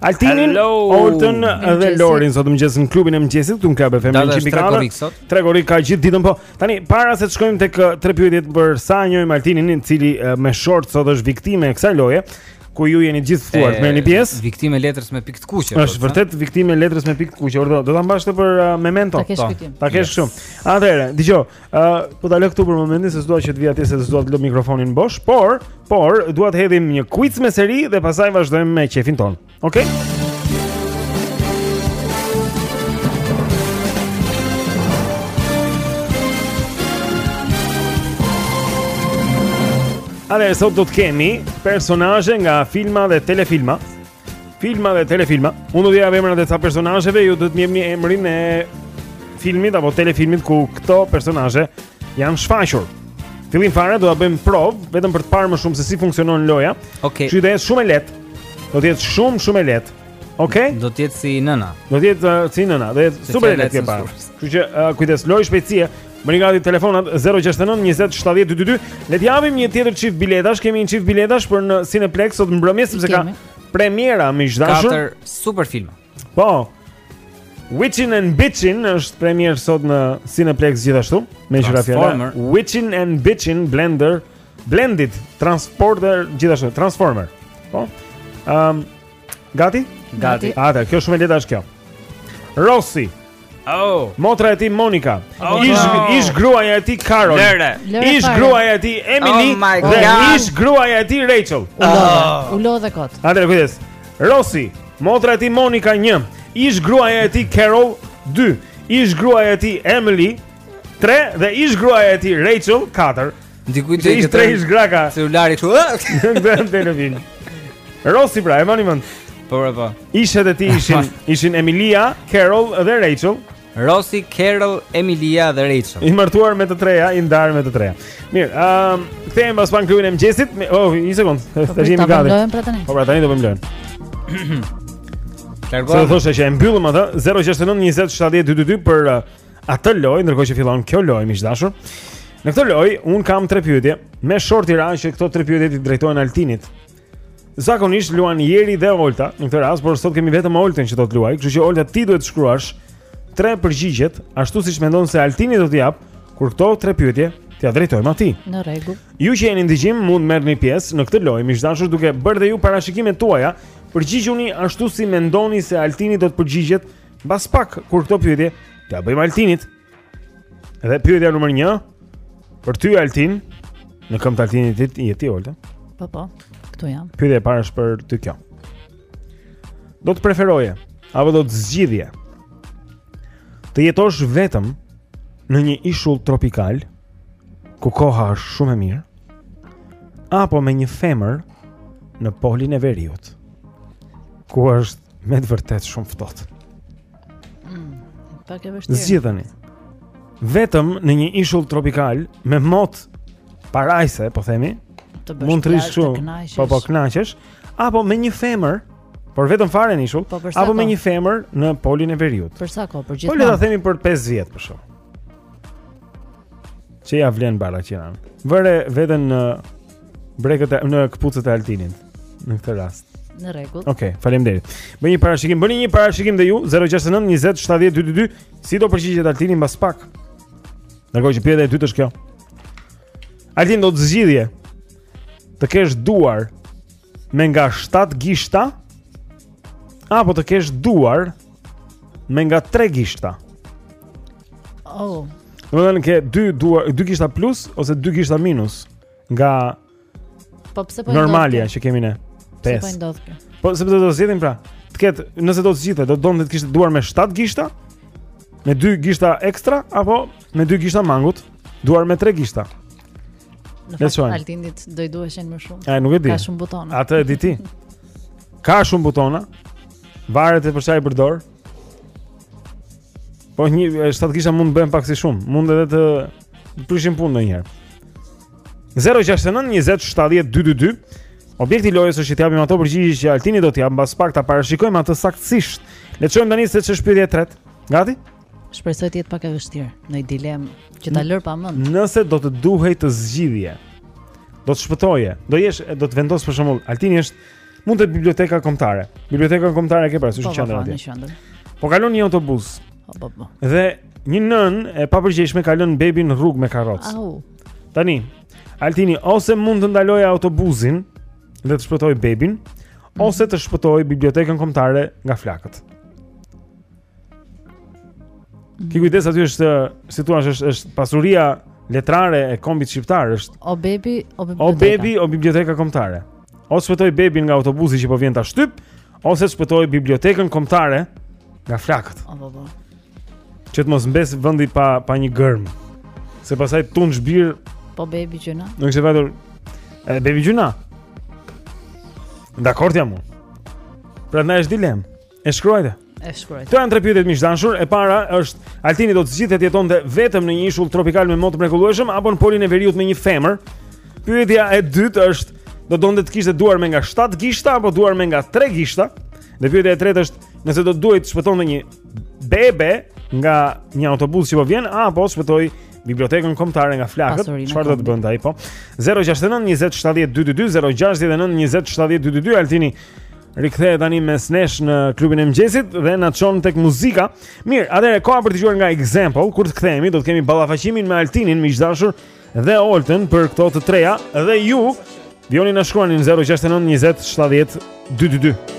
Altinin, Olten dhe Lorin sot mëngjes në klubin e mëngjesit këtu në Club FM 104. Tre korrik ka gjithë ditën po. Tani para se të shkojmë tek uh, tre pyetjet për sa njërin, Altinin, i cili uh, me short sot është viktimë e kësaj loje, ku ju jeni gjithë ftuar të merrni pjesë. Viktimë e letrës me pikë të kuqe. Është po, vërtet viktimë e letrës me pikë të kuqe. Urdhëro, do ta mbash këtë për uh, memento. Ta kesh këtu. Ta kesh këtu. Atëherë, dëgjoj, Uh, po ta lë këtu për momentin se s'dua që të vij atje se s'dua të lë mikrofonin bosh, por, por dua të hedhim një quiz me seri dhe pastaj vazhdojmë me qejfin tonë. Okej? Okay? Atëherë, sot do të kemi personazhe nga filma dhe telefilma Filma dhe telefilma. Unë do të jap emrat e ca personazheve, ju duhet të jepni emrin e filmit apo telefilmit ku këto personazhe janë shfaqur. Fillim fare do ta bëjmë provë vetëm për të parë më shumë se si funksionon loja. Okej. Okay. Që do të jetë shumë e lehtë. Do të jetë shumë shumë e lehtë. Okej. Okay? Do të jetë si nëna. Do të jetë uh, si nëna, do të jetë super e lehtë kjo e para. Kështu që uh, kujdes lojë shpejtësie, Bëni gati telefonat 069 20 70 222. Le të japim një tjetër çift biletash. Kemi një çift biletash për në Cineplex sot mbrëmje sepse ka premiera miq të dashur. Katër super filma. Po. Witching and Bitching është premierë sot në Cineplex gjithashtu, meqë ra fjala. Witching and Bitching Blender Blended Transporter gjithashtu Transformer. Po. Ehm um, Gati? Gati. Ah, kjo shumë e lehtë është kjo. Rossi. Oh. Motra e tij Monika, oh, ish no. ish gruaja e tij Carol. Lere. Lere ish gruaja e tij Emily oh dhe God. ish gruaja e tij Rachel. U lodh. U lodh kot. Atëherë kujdes. Rossi, motra e tij Monika 1, ish gruaja e tij Carol 2, ish gruaja e tij Emily 3 dhe ish gruaja e tij Rachel 4. Dikujt do t'i ngresh grackë. Celulari kështu. Ndërron televizionin. Rossi pra, e mbani mend. Po pra po. Ishet e tij ishin, ishin Emilia, Carol dhe Rachel. Rossi, Carol, Emilia dhe Rachel. I martuar me të treja, i ndarë me të treja. Mirë, um, kthehemi pas pak në Kryeradhën e mëngjesit. Oh, një sekundë, po, të jemi gati. Po, pra tani. Po, pra tani do bëjmë lojën. Se dhe thashë që e mbyllëm atë, 069 20 70 222 për uh, atë lojë, ndërkohë që fillon kjo lojë, miq të dashur. Në këtë lojë, unë kam tre pyetje, me short i ra që këto tre pyetje t'i drejtohen Altinit. Zakonisht luan Jeri dhe Olta, në këtë rast, por sot kemi vetëm Oltën që do të luajë, kështu që Olta ti duhet të shkruash tre përgjigjet, ashtu siç mendon se Altini do t'i japë, kur këto tre pyetje t'ia drejtojmë atij. Në rregull. Ju që jeni në dëgjim mund të merrni pjesë në këtë lojë, miq të dashur, duke bërë dhe ju parashikimet tuaja Përgjigjuni ashtu si mendoni se Altini do të përgjigjet Mbas pak kur këto pyetje t'ia bëjmë Altinit. Dhe pyetja numër 1 për ty Altin, në këmbë të Altinit je ti Olta? Po po, këtu jam. Pyetja e parë është për ty kjo. Do të preferoje apo do të zgjidhje të jetosh vetëm në një ishull tropikal ku koha është shumë e mirë apo me një femër në polin e veriut ku është Me të vërtetë shumë ftohtë mm, Pak e vështirë Zgjidheni Vetëm në një ishull tropikal Me mot parajse, po themi, mund të rrish shumë, po po kënaqesh, apo me një femër, por vetëm fare në ishull, po, apo me një femër në polin e veriut. Për sa kohë, për gjithmonë. Po le ta themi për 5 vjet për shembull. Që ia vlen barra qiranë. Vëre veten në Brekët e, në këpucët e Altinit në këtë rast. Në rregull. Okej, okay, faleminderit. Bëni një parashikim, bëni një parashikim dhe ju 069 20 70 222, si do përgjigjet Altini mbas pak. Ndërkohë që pyetja e dytë është kjo. Altin do të zgjidhje. Të kesh duar me nga 7 gishta apo të kesh duar me nga 3 gishta. Oh. Domethënë ke 2 duar, 2 gishta plus ose 2 gishta minus. nga Po pse po normalia që kemi ne. Pse po ndodh kjo? Po sepse do të zgjedhin pra, të ketë, nëse do të zgjidhte, do të donte të kishte duar me 7 gishta, me 2 gishta ekstra apo me 2 gishta mangut, duar me 3 gishta. Në fakt, Altinit do i duheshin më shumë. Ai nuk e di. Ka shumë butona. Atë e di ti. Ka shumë butona. Varet e për ça i përdor. Po me shtatë gishta mund të bëhen pak si shumë, mund edhe të prishin punë ndonjëherë. 069 20 70 222 Objekti i lojës është që t'japim ato përgjigje që Altini do t'jap mbas pak ta parashikojmë atë saktësisht. Le të shojmë tani se ç'është pyetja e tretë. Gati? Shpresoj të jetë pak e vështirë, një dilemë që ta lër pa mend. Nëse do të duhej të zgjidhje, do të shpëtoje. Do jesh, do të vendos për shembull, Altini është Mund te biblioteka kombëtare. Biblioteka kombëtare e ke parasysh po, po, qendrën po, atje. Po kalon një autobus. Po po po. Dhe një nënë e papërgjegjshme ka lënë bebin në rrugë me karrocë. Au. Tani, Altini ose mund të ndalojë autobusin dhe të shpëtojë bebin, mm. ose të shpëtojë bibliotekën kombëtare nga flakët. Ki kujdes aty është si të thuash është është pasuria letrare e kombit shqiptar është. O bebi, o biblioteka. O bebi, o biblioteka kombëtare. O shpëtojë bebin nga autobusi që po vjen ta shtypë, ose shpëtojë bibliotekën kombëtare nga flakët. O po po. Që të mos mbesë vendi pa pa një gërmë. Se pastaj tun zhbir. Po bebi gjynah. Nuk se vajtur. Edhe bebi gjynah. Dakord jam unë. Prandaj është dilemë. E shkruajte? E shkruajte. Këto janë tre pyetjet miq të dashur. E para është Altini do të zgjidhte të jetonte vetëm në një ishull tropikal me mot të mrekullueshëm apo në polin e veriut me një femër? Pyetja e dytë është do donte të kishte duar me nga 7 gishta apo duar me nga 3 gishta? Dhe pyetja e tretë është nëse do të duhej të shpëtonte një bebe nga një autobus që po vjen apo shpëtojë bibliotekën kombëtare nga flakët, çfarë do të bënte ai po? 069 20 70 222 069 20 70 222 Altini Rikthehet tani mes nesh në klubin e mëngjesit dhe na çon tek muzika. Mirë, atëherë koha për të dëgjuar nga Example, kur të kthehemi do të kemi ballafaqimin me Altinin, miq të dashur dhe Oltën, për këto të treja dhe ju vijoni na shkruani në 069 20 70 222.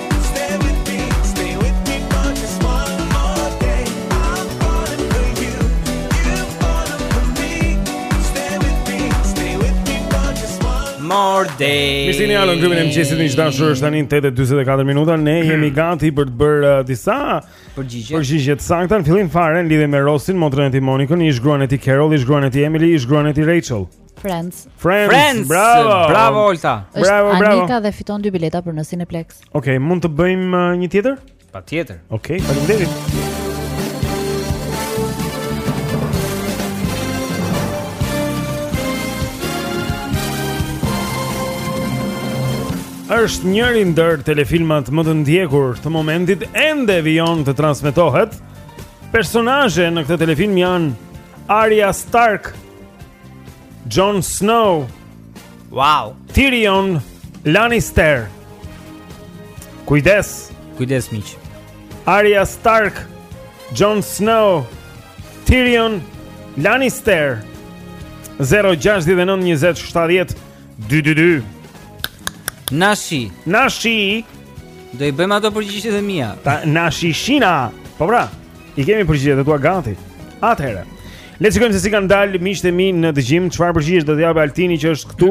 more day. Mirë se keni ardhur në klubin e mëngjesit miq të dashur, është tani 8:44 minuta. Ne jemi gati për të bërë uh, disa përgjigje. Përgjigje të sakta në fillim fare në lidhje me Rosin, motrën e tij Monikën, ish gruan e tij Carol, ish gruan e tij Emily, ish gruan e tij Rachel. Friends. Friends. Friends. Bravo. Bravo Olta. Bravo, bravo. Anika dhe fiton dy bileta për në Cineplexx. Okej, okay, mund të bëjmë uh, një tjetër? Patjetër. Okej, okay, faleminderit. është njëri ndër telefilmat më të ndjekur të momentit ende vijon të transmetohet. Personazhe në këtë telefilm janë Arya Stark, Jon Snow. Wow. Tyrion Lannister. Kujdes. Kujdes miq. Arya Stark, Jon Snow, Tyrion Lannister. 0692070222 Nashi Nashi Do i bëjmë ato përgjigjet e mia Ta, Nashi Shina Po pra I kemi përgjigjet e tua gati. Atëherë, le të shikojmë se si kanë dalë miqtë e mi në dëgjim, çfarë përgjigjesh do të japë Altini që është këtu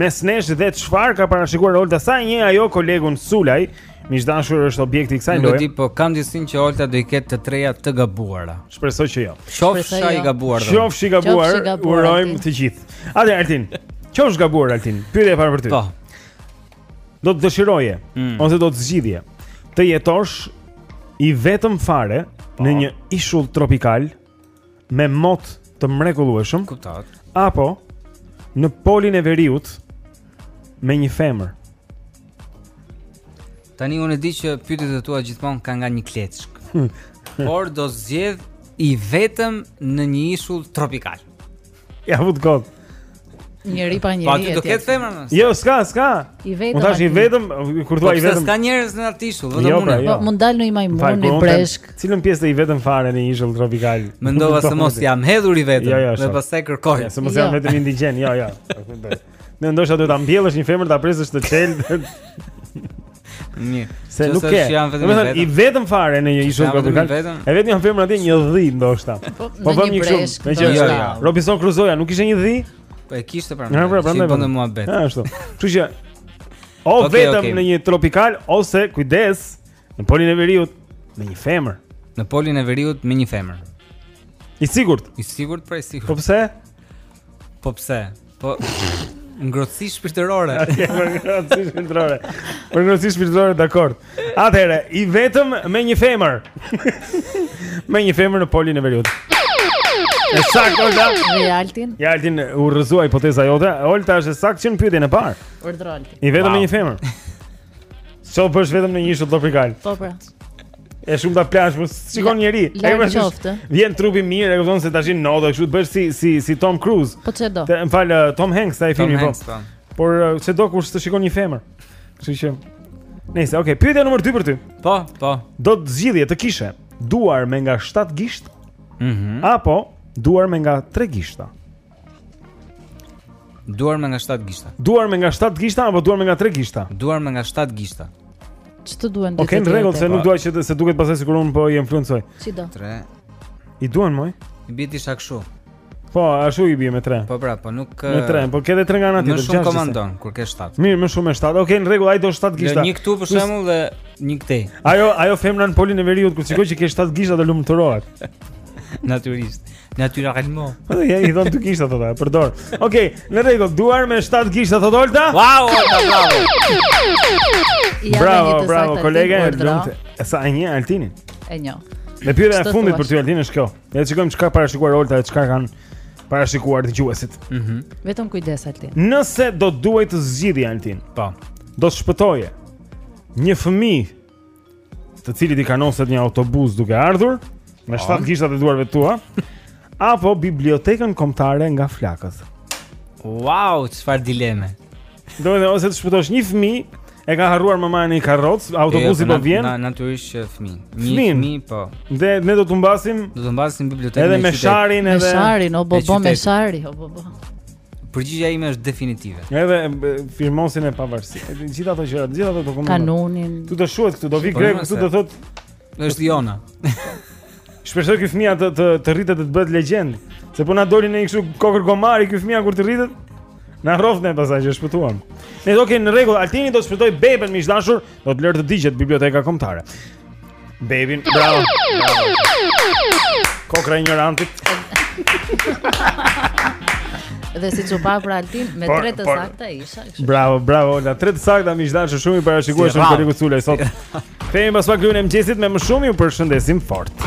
mes nesh dhe çfarë ka parashikuar Olta sa e njeh ajo kolegun Sulaj. Miq të dashur është objekti i kësaj loje. Nuk e di, po kam ndjesinë që Olta do i ketë të treja të gabuara. Shpresoj që jo. Qofsh i gabuar. Shpresoj jo. Qofsh i gabuar, Qofsh i gabuar, urojmë Altin. të gjithë. Atëherë Altin, qofsh gabuar Altin. Pyetja e parë për ty. Po. do të dëshiroje ose do të zgjidhje të jetosh i vetëm fare po. në një ishull tropikal me mot të mrekullueshëm. Kuptova. Apo në polin e veriut me një femër. Tani unë e di që pyetjet e tua gjithmonë kanë nga një kleçkë. Por do të zgjedh i vetëm në një ishull tropikal. Ja fut kot. Njeri pa njeri. Po aty do ketë femra më. Jo, s'ka, s'ka. I vetëm. Mu ndash i vetëm, kur thua po i vetëm. S'ka njerëz në atë ishull, vetëm jo, unë. Pra, jo. Po mund dalë ndonjë majmun, një breshkë. Cilën pjesë të i vetëm fare në ishull tropikal? Mendova se mos jam hedhur i vetëm, jo, jo, më pastaj kërkoj. Se mos jam vetëm indigjen, jo, jo. Më ndoshta duhet ta mbjellësh një femër ta presësh të çelë. Një. Se nuk ke. Do të thënë i vetëm fare në një ishull tropikal. E vetmja femër atje një dhi ndoshta. Po, po bëm një kështu. Me që Robinson Crusoe nuk kishte një dhi? Po e kishte pra. Ja, pra, prandaj bën muhabet. Ashtu. Kështu që o vetëm në një tropikal ose kujdes në polin e veriut me një femër. Në polin e veriut me një femër. I sigurt. I sigurt pra i sigurt. Po pse? Po pse? Po Ngrohtësi shpirtërore. Ngrohtësi shpirtërore. Për ngrohtësi shpirtërore dakord. Atëherë, i vetëm me një femër. me një femër në polin e veriut. E saktë Olta. Me Altin. Ja Altin u rrëzua hipoteza jote. Olta është e saktë që në pyetjen e parë. Urdhëro. I vetëm me një femër. Do jesh vetëm në një ishull tropikal. Po pra. E shumë ta plash, mos po shikon njerëj. Ai më thotë, vjen trupi mirë, e kupton se tash në nodo kështu të bësh si si si Tom Cruise. Po ç'e do? Më fal uh, Tom Hanks ai filmi po. po. Por uh, ç'e do kur s' të shikon një femër. Kështu që Nëse, okay, pyetja numër 2 për ty. Po, po. Do të zgjidhje të kishe duar me nga 7 gishta? Mhm. Mm apo duar me nga 3 gishta? Duar me nga 7 gishta. Duar me nga 7 gishta apo duar me nga 3 gishta? Duar me nga 7 gishta. Ç'të duhen dy? Okej, në rregull, se nuk dua që të se duket pasaj sikur unë po i influencoj. Si do? 3. I duan moj? I bie ti sa kështu. Po, ashtu i bie me 3. Po pra, po nuk Me 3, po ke edhe 3 nga ana tjetër. Më shumë komandon kur ke 7. Mirë, më shumë me 7. Okej, në rregull, ai do 7 gishta. Një këtu për shembull dhe një këtej. Ajo, ajo femra në polin e veriut kur shikon që ke 7 gishta do lumturohet. Natyrisht. Naturellement. Edhe ja i dhon dy gishta ato, e përdor. Okej, okay, në rregull, duar me 7 gishta thotë Olta. Wow, Olta, bravo. bravo, bravo kolege, të lumtë. Sa e njeh Altinin? E njeh. Dhe pyetja e fundit për ty Altin është kjo. Le të shikojmë ç'ka parashikuar Olta dhe çka kanë parashikuar dëgjuesit. Mhm. Mm Vetëm kujdes Altin. Nëse do duhet të zgjidhje Altin. Po. Do të shpëtoje një fëmijë të cilit i kanoset një autobus duke ardhur me ah. shtatë gishtat e duarve tua apo bibliotekën kombëtare nga flakët. Wow, çfarë dileme. Do të ose të shpëtosh një fëmijë e ka harruar mamaja në karrocë, autobusi po vjen. Natyrisht që fëmijën. Një fëmijë po. Dhe ne do të humbasim. Do të humbasim bibliotekën. Edhe Mesharin edhe. Mesharin, o bobo Meshari, o bobo. Përgjigja ime është definitive. Edhe firmosjen e pavarësisë. Të gjitha ato gjëra, të gjitha ato dokumente. Kanunin. Kur do shuhet këtu, do vi po, greku këtu do thotë është jona. Shpresoj ky fëmija të të të rritet të bëhet legjendë, se po na doli ndonjë kështu kokërr gomari ky fëmija kur të rritet. Na rroftë ne pasaj që shpëtuam. Ne do kemi në rregull, Altini do të shpëtojë bebën miq të dashur, do të lërë të digjet biblioteka kombëtare. Bebin, bravo. Kokrra e injorantit. Dhe siç u pa pra Altin, me po, tre të po, sakta isha kështë. Bravo, bravo, la tre të sakta miq të dashur shumë i parashikueshëm kolegu Sulaj sot. Kthehemi pas pak klubin e mëngjesit me më shumë ju përshëndesim fort.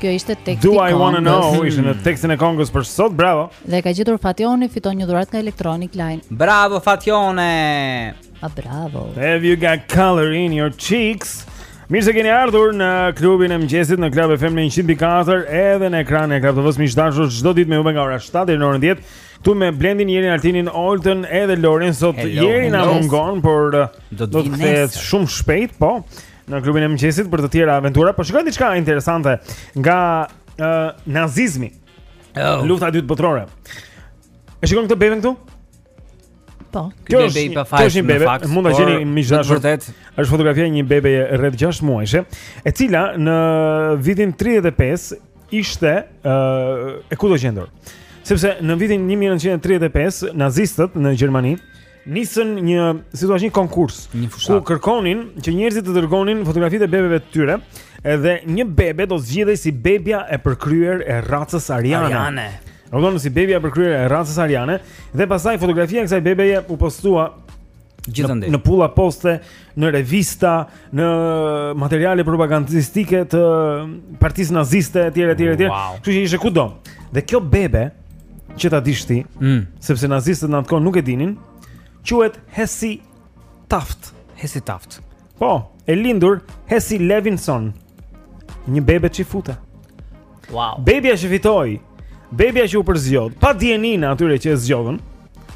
Kjo ishte teksti Do I wanna know hmm. ishte në tekstin e këngës për sot, bravo. Dhe e ka gjetur Fationi fiton një dhuratë nga Electronic Line. Bravo Fationi. A bravo. Have you got color in your cheeks? Mirë se keni ardhur në klubin e mëngjesit në Club FM në 104 edhe në ekranin e Club TV-s miq të dashur çdo ditë me ju nga ora 7 deri në orën 10 këtu me Blendin Jerin Altinin Oltën edhe Lorin sot Jeri na mungon por do të kthehet shumë shpejt po Në klubin e mëngjesit për të tjera aventura, po shikojmë diçka interesante nga uh, nazizmi. Oh. Lufta e dytë botërore. E shikon këtë beben këtu? Po. Kjo është bebe pa faj. Kjo është një bebe, mund ta gjeni më jashtë. Është vërtet. Është fotografia e një bebe rreth 6 muajshe, e cila në vitin 35 ishte ë uh, e kudogjendur. Sepse në vitin 1935 nazistët në Gjermani nisën një, si thua, një konkurs një ku kërkonin që njerëzit të dërgonin fotografitë e bebeve të tyre, edhe një bebe do zgjidhej si bebja e përkryer e racës ariane. Ariane. Domethënë si bebja e përkryer e racës ariane dhe pastaj fotografia e kësaj bebeje u postua gjithandej. Në, në pulla poste në revista, në materiale propagandistike të partisë naziste etj etj etj. Wow. Kështu që ishte kudo. Dhe kjo bebe që ta dish ti, mm. sepse nazistët në atë kohë nuk e dinin, quhet Hesi Taft. Hesi Taft. Po, e lindur Hesi Levinson. Një bebe çifute Wow Bebja që fitoi Bebja që u përzgjodh Pa dijeninë atyre që e zgjodhën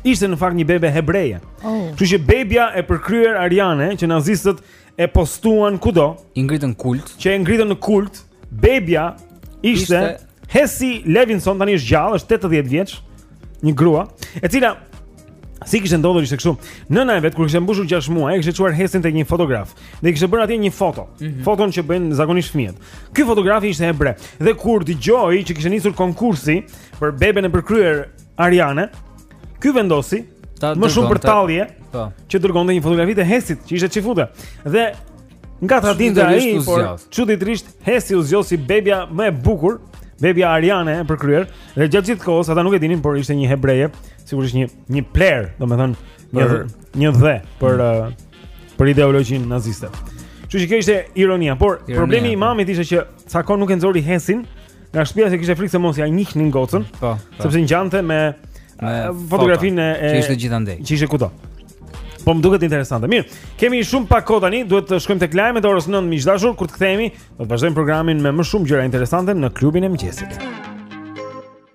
Ishte në fakt një bebe hebreje oh. Kështu që bebja e përkryer Ariane Që nazistët e postuan kudo I ngritën kult Që e ngritën në kult Bebja ishte, ishte... Hesi Levinson Tani është gjallë është 80 vjeç Një grua E cila Si kishte ndodhur ishte kështu. Nëna e vet kur kishte mbushur 6 muaj, e kishte çuar Hesin te një fotograf. Dhe kishte bërë atje një foto. Mm -hmm. Foton që bëjnë zakonisht fëmijët. Ky fotografi ishte hebre. Dhe kur dëgjoi që kishte nisur konkursi për beben e përkryer Ariane, ky vendosi ta më shumë për tallje. Po. Që dërgonte një fotografi të Hesit, që ishte çifute. Dhe nga tradita ai, por çuditërisht Hesi u zgjodh si bebja më e bukur, bebja Ariane e përkryer. Dhe gjatë gjithë kohës ata nuk e dinin, por ishte një hebreje sigurisht një një player, domethënë një për, një dhe për mm. për ideologjinë naziste. Kështu që kjo ishte ironia, por ironia, problemi i po. mamit ishte që ca kohë nuk e nxori Hesin, nga shtëpia se kishte frikë se mos ia njihnin gocën, po, po. sepse ngjante me, me fotografinë e që ishte gjithandej. Që ishte kudo. Po më duket interesante. Mirë, kemi shumë pak kohë tani, duhet të shkojmë tek lajmet e orës 9 miq të dashur, kur të kthehemi, do të vazhdojmë programin me më shumë gjëra interesante në klubin e mëngjesit.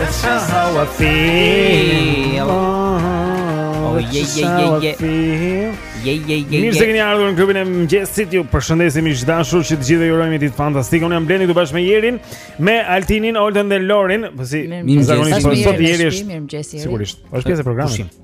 That's just how I feel. Oh, yeah, yeah, yeah, yeah. Je je je. Mirë se keni ardhur në klubin e mëngjesit. Ju përshëndesim miq të dashur që të gjithëve ju urojmë ditë fantastike. Unë jam Blendi këtu bashkë me Jerin, me Altinin, Olden dhe Lorin. Po si, zakonisht po sot Jeri është. Mirëmëngjes Jeri. Sigurisht. Është pjesë e programit.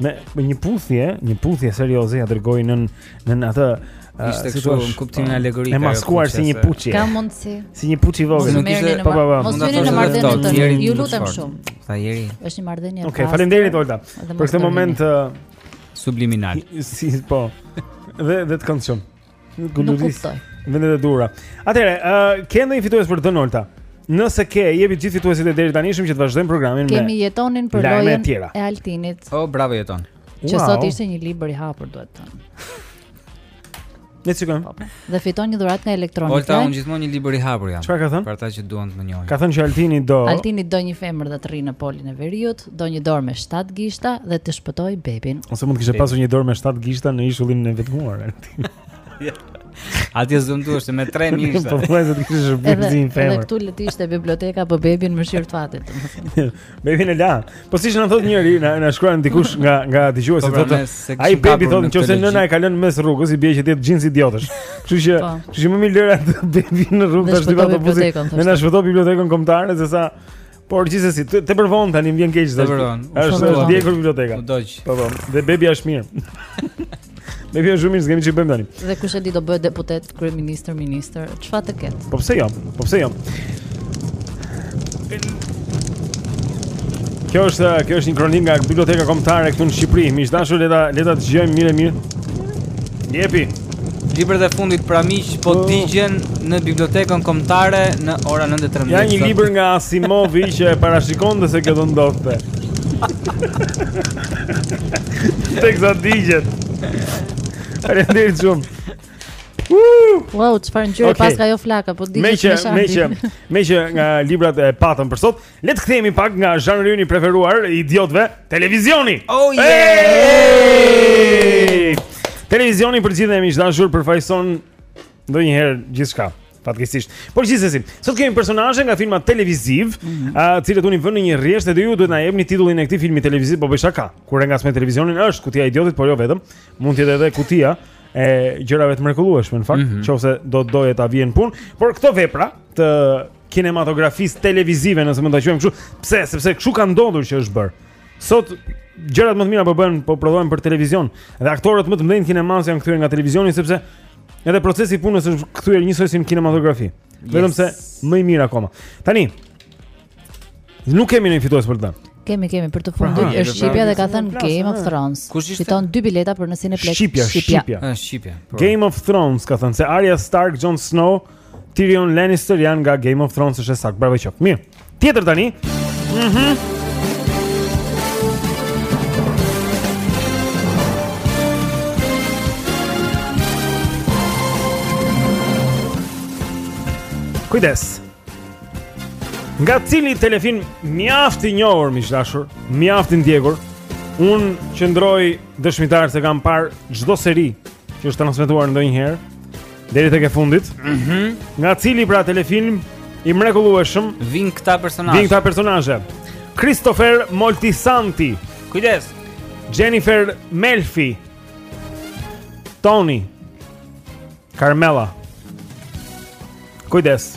Me, me një puthje, një puthje serioze ia dërgoi nën nën atë Ishte kështu në kuptimin alegorik. E maskuar si një puçi. Ka mundsi. Si një puçi i vogël. Nuk ishte po po po. Mos vini në marrëdhënien tonë. Ju lutem shumë. Sa ieri. Është një marrëdhënie. Okej, faleminderit Olta. Për këtë moment subliminal. Si po. Dhe dhe të këndshëm. Guluris. Vendet e duhura. Atëherë, ë uh, ke ndonjë fitues për të Olta? Nëse ke, jepi gjithë fituesit e deritanishëm që të vazhdojmë programin Kemi me. Kemi jetonin për lojën e, e Altinit. Oh, bravo jeton. Që wow. sot ishte një libër i hapur, duhet thënë. Ne çikon. Po, po. Dhe fiton një dhuratë nga elektronika. Olta un gjithmonë një libër i hapur jam. Çfarë ka thënë? Për ata që duan të më njohin. Ka thënë që Altini do Altini do një femër dhe të rri në polin e veriut. do një dorë me 7 gishta dhe të shpëtoj bebin. Ose mund të kishe pasur një dorë me 7 gishta në ishullin e vetmuar. Atje s'do të duhet me 3 gishta. Po vjen të kishe shërbyer si një femër. Edhe këtu le të ishte biblioteka po bebin mëshirë fatit. Bebin e la. Po siç na thot njëri, na na shkruan dikush nga nga dëgjuesit po, thotë, ai bebi thotë nëse nëna e ka lënë mes rrugës i bie që t'i ketë gjinsi idiotësh. Kështu që, po. kështu që më mirë lëre bebin në rrugë tash ti do të bësh. Ne na shpëto bibliotekën kombëtare se sa Por gjithsesi, te, te përvon tani më vjen keq zot. Është është djegur biblioteka. Po doj. Po po. Dhe bebi është mirë. Më vjen shumë mirë, s'kemi ç'i bëjmë tani. Dhe kush e di do bëhet deputet, kryeministër, ministër, çfarë të ketë. Po pse jo? Po pse jo? Kjo është, kjo është një kronikë nga Biblioteka Kombëtare këtu në Shqipëri. Miq të dashur, le ta le ta dëgjojmë mirë mirë. Jepi. Librat e fundit pra miq po oh. digjen në bibliotekën kombëtare në ora 9:13. Ja një libër nga Asimovi që e parashikonte se kjo do ndodhte. Teksa digjet. Faleminderit shumë. Wow, çfarë ngjyrë okay. paska ajo flaka, po digjet me shaka. Meqë, meqë, meqë nga librat e patëm për sot, Le të kthehemi pak nga zhanri ynë i preferuar i idiotëve, televizioni. Oh yeah! Televizioni për gjithë ne miq të dashur përfaqëson ndonjëherë gjithçka. Fatkeqësisht. Por gjithsesi, sot kemi personazhe nga filma televiziv, mm -hmm. uh, cilët unë i vë në një rresht dhe ju duhet na jepni titullin e këtij filmi televiziv, po bëj shaka. Kur e ngacmë televizionin është kutia e idiotit, por jo vetëm, mund të jetë edhe kutia e gjërave të mrekullueshme në fakt, mm -hmm. nëse do të doje ta vije në punë, por këto vepra të kinematografisë televizive, nëse mund ta quajmë kështu. Pse? Sepse kështu ka ndodhur që është bër. Sot gjërat më të mira po bëhen, po prodhohen për televizion. Dhe aktorët më të mëdhenj të kinemasë janë kthyer nga televizioni sepse edhe procesi i punës është kthyer njësoj si në kinematografi. Yes. Vetëm se më i mirë akoma. Tani nuk kemi ndonjë fitues për të. Kemi kemi për të pra, fundit pra, është Shqipja dhe ka thënë Game of Thrones. Fiton dy bileta për në Cineplex Shqipja. Shqipja. Shqipja. Shqipja. Game of Thrones ka thënë se Arya Stark, Jon Snow, Tyrion Lannister janë nga Game of Thrones është e saktë. Bravo qoftë. Mirë. Tjetër tani. Mhm. Mm Kujdes. Nga cili telefilm mjaft i njohur miq të dashur, mjaft i ndjekur, unë qëndroj dëshmitar se kam parë çdo seri që është transmetuar ndonjëherë deri tek e fundit. Mhm. Mm nga cili pra telefilm i mrekullueshëm vijnë këta personazhe? Christopher Moltisanti. Kujdes. Jennifer Melfi. Tony. Carmela. Kujdes.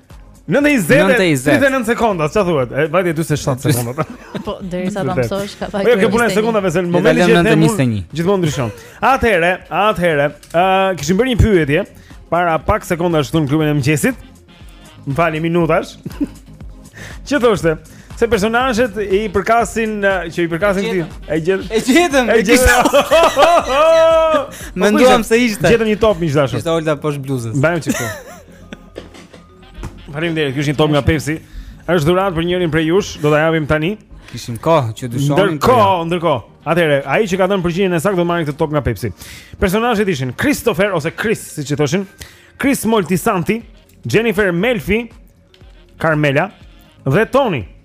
9:20 39 sekonda, çfarë thuhet? Vajti 47 sekonda. Po, derisa ta mësosh ka vajtur. Po, kjo punë sekondash vetë, momenti që them gjithmonë ndryshon. Atëherë, atëherë, ë kishim bërë një pyetje para pak sekondash këtu në klubin e mëngjesit. Më falni minutash. Që thoshte se personazhet i përkasin që i përkasin këtij. E gjetëm. E gjetëm. E gjetëm. Menduam se ishte. Gjetëm një top miq të dashur. Ishte Olta poshtë bluzës. Ma mban që po. Faleminderit, ky është një top nga Pepsi. Është dhuratë për njërin prej jush, do ta japim tani. Kishim kohë që dyshonim. Ndërkohë, jo. ndërkohë. Atëherë, ai që ka dhënë përgjigjen e saktë do të marrë këtë top nga Pepsi. Personazhet ishin Christopher ose Chris, siç i thoshin, Chris Moltisanti, Jennifer Melfi, Carmela dhe Tony.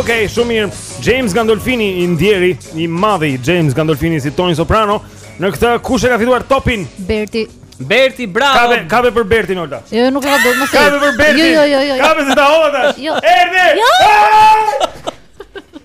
Okej, shumë mirë. James Gandolfini i ndjeri, i madhi James Gandolfini si Tony Soprano. Në këtë kush e ka fituar topin? Berti. Berti, bravo. Kape, kape për Bertin Olta. Jo, nuk e kap dot, mos e. Kape për Bertin. Jo, jo, jo, jo. Kape se ta hodha tash. Jo. Erdhi. Jo. Ah!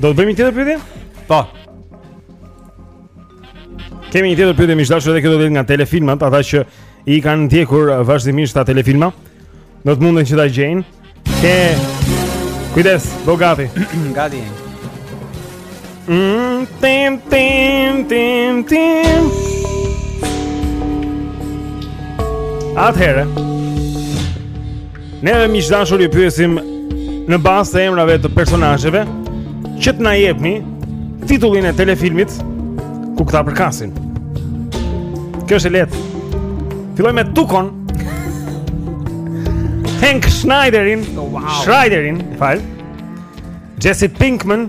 Do të bëjmë një tjetër pyetje? Po. Kemi një tjetër pyetje më dashur edhe këto ditë nga telefilmat, ata që i kanë ndjekur vazhdimisht ata telefilma. Do të munden që ta gjejnë. Ke Kujdes, jo gati. Gati. Mm, tim tim tim tim. Atëherë. Neve miq të dashur ju pyesim në bazë të emrave të personazheve që të na jepni titullin e telefilmit ku këta përkasin. Kjo është e lehtë. Filloj me Tukon. Hank Schneiderin, oh, wow. Schraderin, më fal. Jesse Pinkman.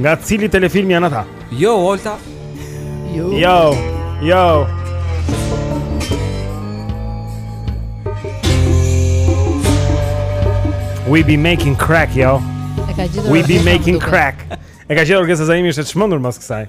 Nga cili telefilm janë ata? Jo, Olta. Jo. Jo. Jo. We be making crack, yo. We be making crack. E ka gjetur Orkesa Zaimi është e çmendur pas kësaj.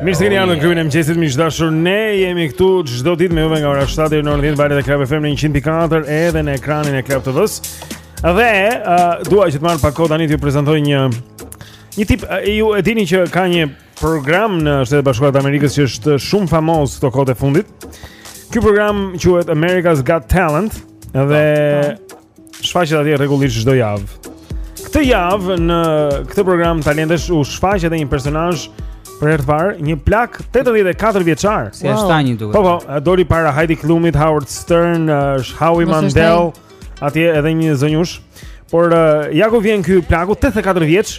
Mirë se keni ardhur në klubin e mëngjesit, miq të dashur. Ne jemi këtu çdo ditë me juve nga ora 7 deri në orën 10 në valët e Club FM në 104 edhe në ekranin e Club TV-s. Dhe uh, dua që të marr pak kohë tani t'ju prezantoj një një tip uh, ju e dini që ka një program në Shtetet e Bashkuara të Amerikës që është shumë famoz këto kohët e fundit. Ky program quhet America's Got Talent dhe shfaqet atje rregullisht çdo javë. Këtë javë në këtë program talentesh u shfaq edhe një personazh për herë të parë, një plak 84 vjeçar. Si është tani duket? Po po, doli para Heidi Klumit, Howard Stern, Howie Mandel, atje edhe një zonjushë. Por ja ku vjen ky plaku 84 vjeç,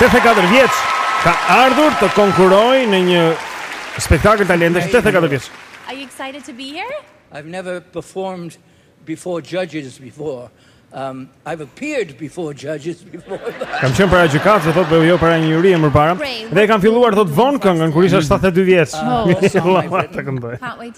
84 vjeç ka ardhur të konkurrojë në një spektakël talentesh 84 vjeç. Are you excited to be here? I've never performed before judges before. Um I've appeared before judges before. Kam qenë para gjykatës, thotë po jo para një jurie më parë. Dhe kam filluar thotë vonë këngën kur isha 72 vjeç. Oh, Can't wait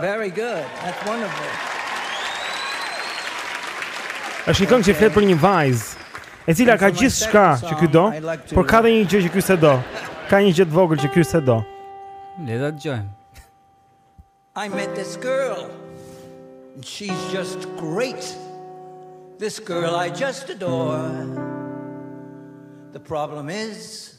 Very good. That's wonderful. Është një këngë që flet për një vajzë, e cila ka gjithçka që ky do, por ka dhe një gjë që ky s'e do. Ka një gjë të vogël që ky s'e do. Le ta dëgjojmë. I met this girl. And she's just great. This girl I just adore. The problem is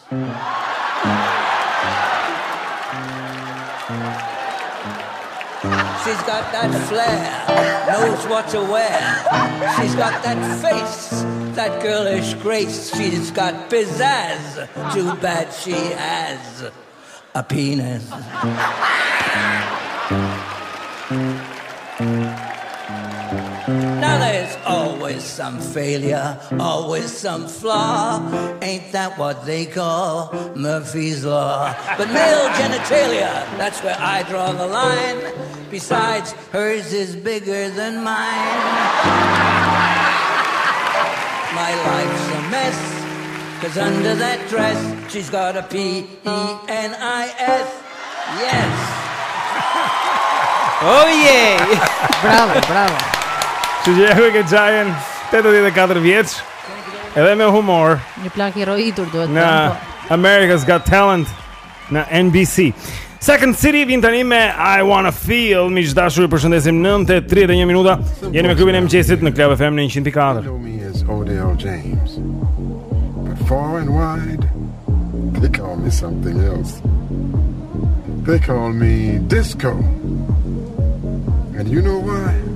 She's got that flair, knows what to wear. She's got that face, that girlish grace. She's got pizzazz. Too bad she has a penis. Always some failure, always some flaw. Ain't that what they call Murphy's Law? But male genitalia, that's where I draw the line. Besides, hers is bigger than mine. My life's a mess, cause under that dress, she's got a P ENIS Yes Oh yeah Bravo, bravo Që që e ke gjajen 84 vjeç Edhe me humor Një plak i rojitur duhet Në America's Got Talent Në NBC Second City vjen tani me I Wanna Feel Miq të dashur ju përshëndesim 9.31 minuta Jeni me klubin e mëngjesit në Club FM në 104 James But far and wide They call me something else They call me Disco And you know why?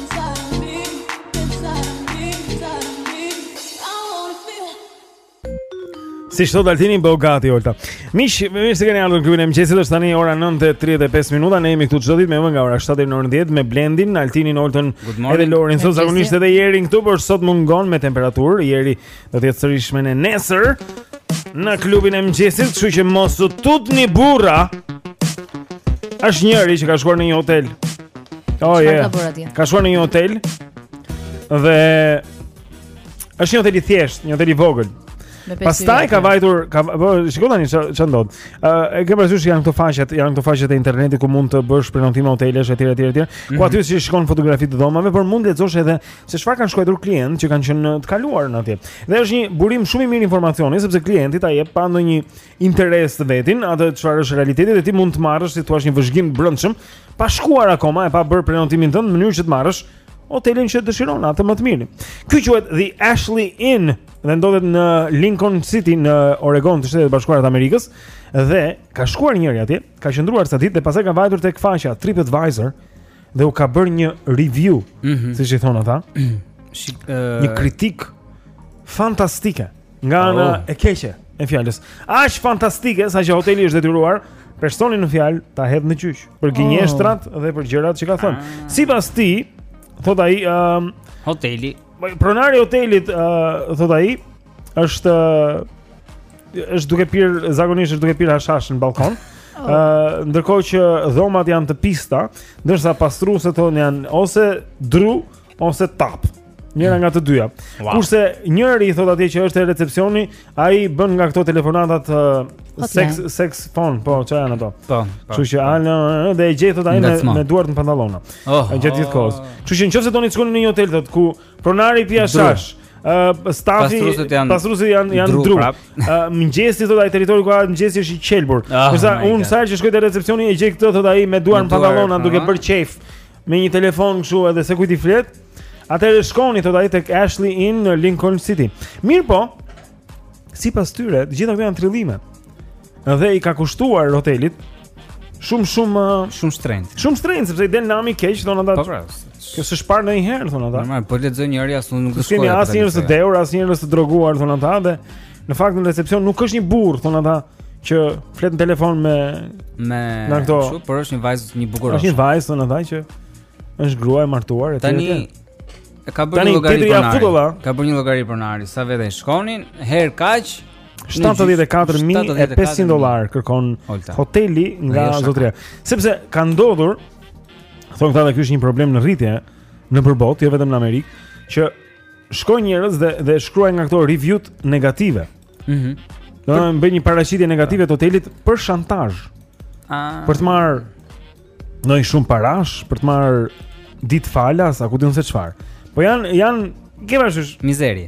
Siç thotë Altini bëhu gati Olta. Miq, mirë se keni ardhur në klubin e mëngjesit. Është tani ora 9:35 minuta. Ne jemi këtu çdo ditë me ju nga ora 7 deri në orën 10 me Blendin, Altinin, Oltën, edhe Lorin. Sot zakonisht edhe Jerin këtu, por sot mungon me temperaturë. Jeri Do të jetë sërish me ne nesër në klubin e mëngjesit, kështu që mos u tutni burra. Është njëri që ka shkuar në një hotel. Oh je. Yeah. Ka shkuar në një hotel. Dhe është një hotel i thjeshtë, një hotel i vogël. Pastaj ka vajtur, ka po shikoj tani ç'a ndodh. Ë e ke parasysh janë këto faqet, janë këto faqet e internetit ku mund të bësh prenotime hotelesh etj etj etj. Ku mhm. aty ti shikon fotografi të dhomave, por mund të lexosh edhe se çfarë kanë shkruar klientë që kanë qenë në të kaluarën atje. Dhe është një burim shumë i mirë informacioni sepse klienti ta jep pa ndonjë interes të vetin atë çfarë është realiteti dhe ti mund të marrësh si thua një vëzhgim të brendshëm pa shkuar akoma e pa bërë prenotimin tënd në mënyrë që të marrësh hotelin që dëshiron atë më të mirë. Ky quhet The Ashley Inn dhe ndodhet në Lincoln City në Oregon të Shteteve të Bashkuara të Amerikës dhe ka shkuar njëri atje, ka qëndruar ca ditë dhe pastaj ka vajtur tek faqja TripAdvisor dhe u ka bërë një review, mm -hmm. siç i thonë ata. Shik, uh... një kritikë fantastike nga oh. ana e keqe e fjalës. Aq fantastike sa që hoteli është detyruar personin në fjalë ta hedhë në gjyq për oh. gënjeshtrat oh. dhe për gjërat që ka thënë. Ah. Sipas tij, thot ai, ëm um, hoteli. Pronari i hotelit, uh, thot ai, është është duke pirë zakonisht është duke pirë hashash në balkon. Ëh, oh. uh, ndërkohë që dhomat janë të pista, ndërsa pastruesit thotë janë ose dru ose tapë. Njëra nga të dyja. Wow. Kurse njëri thotë atje që është te recepsioni, ai bën nga këto telefonatat uh, sex okay. sex phone, po çfarë janë ato? Po. po. Kështu që Alna dhe e gjej thotë ai me, me duart në pantallona. Oh, Gjatë gjithë kohës. Kështu që nëse doni të shkoni në një hotel thotë ku Pronari pi hashash. Uh, stafi pastruesit janë pastruesit janë janë dru. Dru. Uh, mëngjesi thotë ai territori ku hahet mëngjesi është i qelbur. Ah, Ndërsa oh unë sa herë që shkoj te recepsioni e gjej këtë thotë ai me duar në pantallona duke bërë qejf me një telefon kështu nuk e di se kujt i flet. Atëherë shkoni thotë ai tek Ashley Inn në Lincoln City. Mirëpo, Sipas tyre, të gjitha këto janë trillime. Dhe i ka kushtuar hotelit shumë shumë shumë shtrenjtë. Shumë shtrenjtë sepse i del nami keq thonë ata. Po pra. Kjo s'është parë ndonjëherë thonë ata. Normal, po e lexoj njëherë as unë nuk do shkoj. S'kemi as njerëz të dehur, as njerëz të droguar thonë ata dhe në fakt në recepsion nuk është një burrë thonë ata që flet në telefon me me na këto. Shumë, por është një vajzë një bukuroshe. Është një vajzë thonë ata që Është grua e martuar etj. Ka bërë një llogari pronari. Ka bërë një llogari pronari, sa vetë shkonin, herë kaq 74500 dollar kërkon hoteli nga zotëria. Sepse ka ndodhur thonë këta se ky është një problem në rritje nëpër botë, jo vetëm në Amerikë, që shkojnë njerëz dhe dhe shkruajnë nga këto review negative. Mhm. Mm Domethënë bëjnë një paraqitje negative të hotelit për shantazh. Ah. Për të marrë ndonjë shumë parash për të marrë ditë falas, a ku di unë se çfarë. Po janë janë qe vashësh mizeri.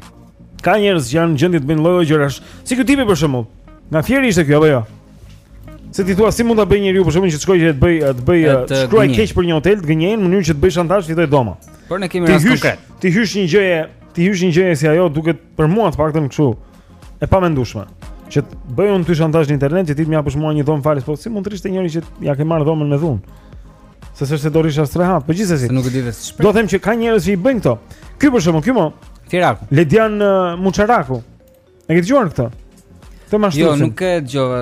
Ka njerëz që janë gjendje të bëjnë lloj-lloj gjërash, si ky tipi për shembull. Nga Fieri ishte kjo apo jo? Se ti thua si mund ta bëjë njeriu për shembull që të shkojë që të bëjë të bëjë shkruajë keq për një hotel, të gënjejë në mënyrë që të bëjë shantazh fitojë dhoma. Por ne kemi rast konkret. T'i hysh një gjëje, t'i hysh një gjëje si ajo duket Për mua të paktën kështu e pamendueshme. Që të bëj unë ty shantazh në internet që ti t'më japësh mua një dhomë falas, po si mund të rrish te njëri që ja ke marrë dhomën me dhunë? Se s'është se do rrish rehat, po gjithsesi. Se nuk e di vetë. Do them që ka njerëz që i bëjnë këto. Ky për shembull, ky mo. Fieraku. Ledian uh, Muçaraku. E ke dëgjuar këtë? Këtë mashtruesin. Jo, nuk e dëgjova.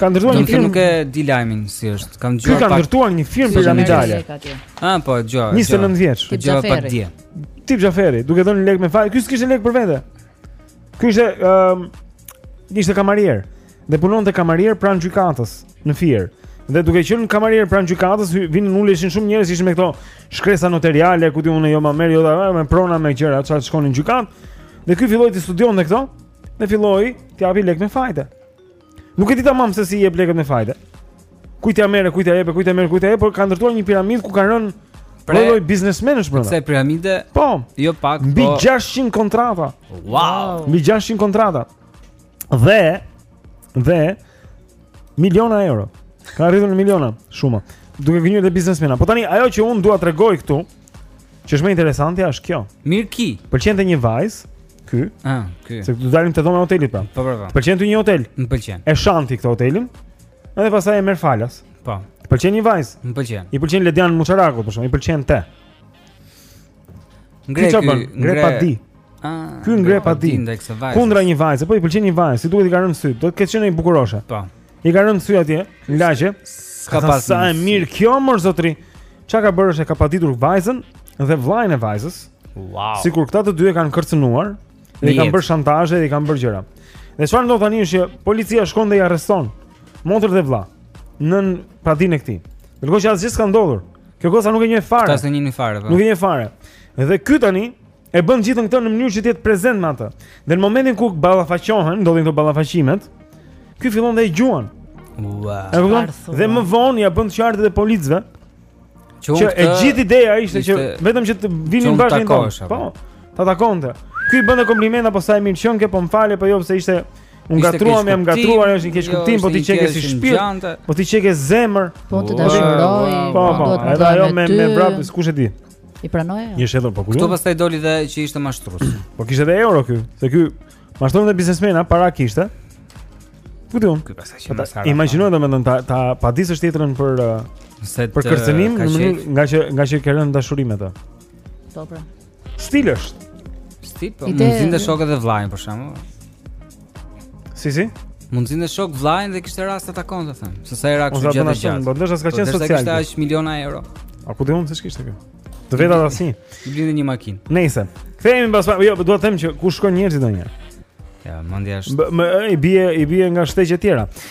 Ka ndërtuar një firmë. Nuk e di lajmin si është. Kam dëgjuar pak. Ka ndërtuar një firmë piramidale. Ah, po, dëgjova. 29 vjeç. Dëgjova pak dje. Tip Xhaferi, duke dhënë lek me fajde. Ky s'kishte lek për vete. Ky ishte ëm um, ishte kamarier. Dhe punonte kamarier pranë gjykatës në Fier. Dhe duke qenë kamarier pranë gjykatës, vinin uleshin shumë njerëz, ishin me këto shkresa notariale, ku di unë jo me merr, jo me prona me gjëra, çfarë shkonin në gjykatë. Dhe ky filloi të studionte këto dhe filloi të japi lekë me fajde. Nuk e di tamam se si i jep lekët me fajde. Kujt ja merr, kujt ja jep, kujt ja merr, kujt ja jep, por ka ndërtuar një piramidë ku kanë rënë Lloj-lloj biznesmenësh brenda. Kësaj piramide. Po. Jo pak. Mbi po... 600 kontrata. Wow. Mbi 600 kontrata. Dhe dhe miliona euro. Ka arritur në miliona, shumë. Duke gënjyer biznesmena. Po tani ajo që un dua tregoj këtu, ëh, Që është më interesantja është kjo. Mirë ky. Pëlqen te një vajzë ky. Ah, ky. Se do dalim te dhoma e hotelit pra. Po, po, po. Pëlqen ty një hotel? Më pëlqen. E shan ti këtë hotelin. Edhe pastaj e merr falas. Po. Pëlqen një vajzë? Më pëlqen. I pëlqen Ledian Muçaraku për shembull, i pëlqen te. Ngre ky, ngre, ngre padi. Ah, ky ngre padi. Kundra një vajze, po i pëlqen një vajzë, si duket i ka rënë në sy, do të ketë qenë një bukuroshe. Po. I ka rënë në sy atje, në lagje. Ka pasur sa e mirë kjo mor zotri. Ça ka bërë është e ka paditur vajzën dhe vllajën e vajzës. Wow. Sikur këta të dy e kanë kërcënuar dhe i kanë bërë shantazhe dhe i kanë bërë gjëra. Dhe çfarë ndodh tani është që policia shkon dhe i arreston motrën dhe vllajën nën padinë e këtij. Ndërkohë që asgjë s'ka ndodhur. Kjo goca nuk e njeh fare. As e njeh fare. Po. Nuk e njeh fare. Dhe ky tani E bën gjithën këtë në mënyrë që të jetë prezent me atë. Dhe në momentin kur ballafaqohen, ndodhin këto ballafaqimet, ky fillon dhe e gjuan. Wow. Dhe më vonë ja bën të qartë edhe policëve. Që e gjithë ideja ishte që vetëm që të vinin bashkë në tonë. Po. Ta takonte. Ky i bën dhe komplimenta po sa e mirë qënke, po më fal, po jo pse ishte U ngatërruam, jam ngatërruar, është një keq jo, kuptim, po ti qeke si shpirt, po ti qeke zemër. Po të dashuroj. Po, po, edhe ajo me me vrap, kush e di. I pranoi. Një çfarëdo po ku. Kto pastaj doli dhe që ishte mashtrues. Po kishte edhe euro ky, se ky mashtronte biznesmena para kishte. Ku di unë? Ky pastaj që mas ka. Imagjinoj domethënë ta ta padisë tjetrën për uh, se për kërcënim në mënyrë nga që nga që kanë rënë dashuri me të. Po pra. Stil është. Stil po. Mund të zinte shokët e vllanë për shembull. Si si? Mund të zinte shok vllanë dhe kishte rast të takonte, them Se s'e ra kështu gjatë dhe gjatë Po ndoshta s'ka qenë social Kishte aq miliona euro A ku di unë se ç'kishte kjo? Të vetat asnjë Të blinde një makinë Nejse Kthehemi pas pa Jo, dua të them që ku shkojnë njerëzit ndonjëherë Ja, mendja është I bie, i bie nga shtigje të tjera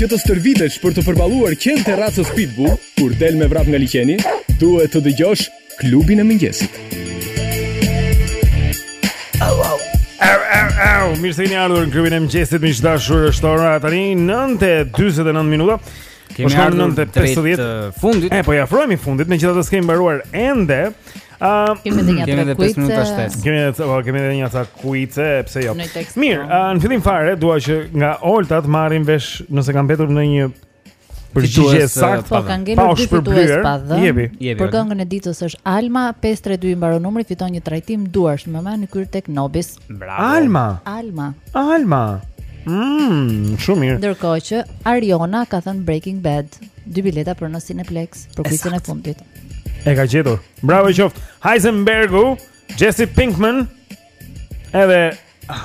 Që të stërvitesh për të përballuar qentë e racës pitbull, kur del me vrap nga liqeni, duhet të dëgjosh klubin e mëngjesit. Au, au, au, au, au, mirë se keni ardhur në klubin e mëngjesit, miq të dashur është ora tani, 9.49 minuta. Kemi po ardhur në pjesën e fundit. E, po i afrohemi fundit, megjithatë s'kemi mbaruar ende, Ëm, kemi edhe një tre kuice. Kemi edhe po, kemi edhe një tre kuice, pse jo? Mirë, po. në fillim fare dua që nga Olta të marrim vesh nëse kanë mbetur ndonjë përgjigje e saktë. Po kanë ngelur dy fitues pa dhënë. Jepi, jepi. Për këngën e ditës është Alma 532 i mbaron numri, fiton një trajtim duarsh me manikyr tek Nobis. Bravo. Alma. Alma. Alma. Mmm, shumë mirë. Ndërkohë që Ariona ka thënë Breaking Bad, dy bileta për në Cineplex për kuicën e fundit. E ka gjetur. Bravo i qoftë. Heisenbergu, Jesse Pinkman, edhe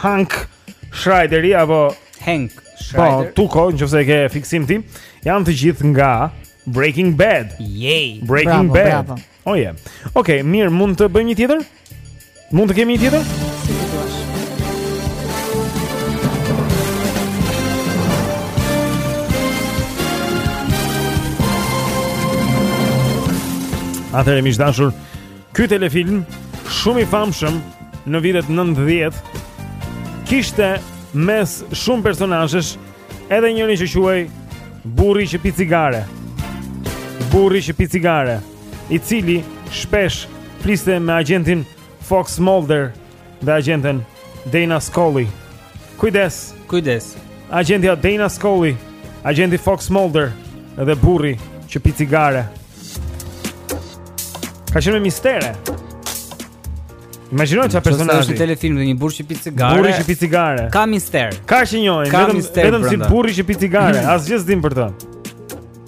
Hank Schraderi apo Hank po, Schrader. Po, Tuko, qoftë se e ke fiksim ti, janë të gjithë nga Breaking Bad. Yay. Breaking bravo, Bad. Bravo. Oh yeah. Okej, okay, mirë, mund të bëjmë një tjetër? Mund të kemi një tjetër? Si të duash. Atëherë miq të dashur, ky telefilm shumë i famshëm në vitet 90 kishte mes shumë personazhesh edhe njërin që quhej burri që pi cigare. Burri që pi cigare. i cili shpesh fliste me agjentin Fox Mulder dhe agjenten Dana Scully. Kujdes. Kujdes. Agjentja Dana Scully, agjenti Fox Mulder dhe burri që pi cigare. Ka qenë me mistere. Imagjino çfarë personazhi. Është një telefilm dhe një burrë që pi cigare. Burri që pi cigare. Ka mister. Ka që e njohin, vetëm vetëm si burri që pi cigare, asgjë s'dim për të.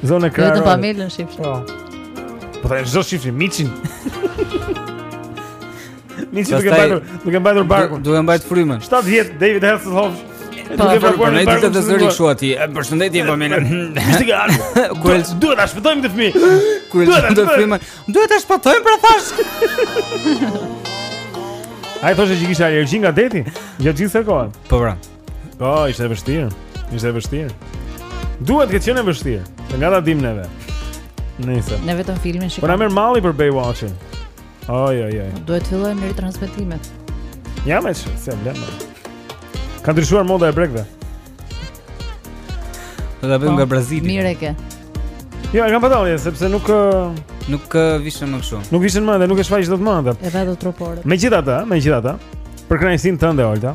Zonë krahë. Vetëm Pamelën shif. Po. Po tani ç'do shifni Miçin. Miçi duke mbajtur, duke mbajtur barkun. Duke mbajt frymën. 7 vjet David Hasselhoff. Po, duke mbajtur barkun. Të zëri kshu aty. Përshëndetje po më. Ishte gati. Kur duhet ta shpëtojmë këtë fëmijë. Kur duhet ta shpëtojmë. Duhet ta shpëtojmë pra thash. Ai thoshte që kishte alergji nga deti, gjatë gjithë kohës. Po pra. Po, ishte e vështirë. Ishte e vështirë. Duhet të ketë qenë e vështirë. Nga ta dimë neve. Nëse. Ne vetëm filmin shikojmë. Po na merr malli për Baywatch-in. Oj, oj, oj. Duhet të fillojë me ritransmetimet. Ja më shumë, se vlen. Ka ndryshuar moda e brekëve. Do ta bëjmë po, nga Brazili. Mirë e ke. Jo, e kam pa tallje, sepse nuk nuk vishen më kështu. Nuk vishen më dhe nuk e shfaq dot më atë. E vë dot truporet. Megjithatë, megjithatë, për kënaqësinë tënde Olta,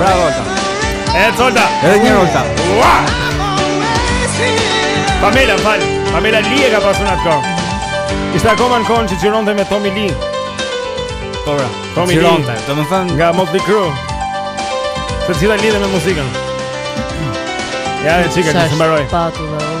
Bravo Olta. E Olta. Edhe një Olta. Pamela, fal. Pamela Lee e ka pasur në atë kohë. Ishte akoma në kohën që gjironte me Tommy Lee. Po pra. Tommy Lee. Gjironte, domethënë nga Motley Crue. Se të gjitha lidhen me muzikën. Ja, e qika, kështu mbaroi. Sa shpatulla dhe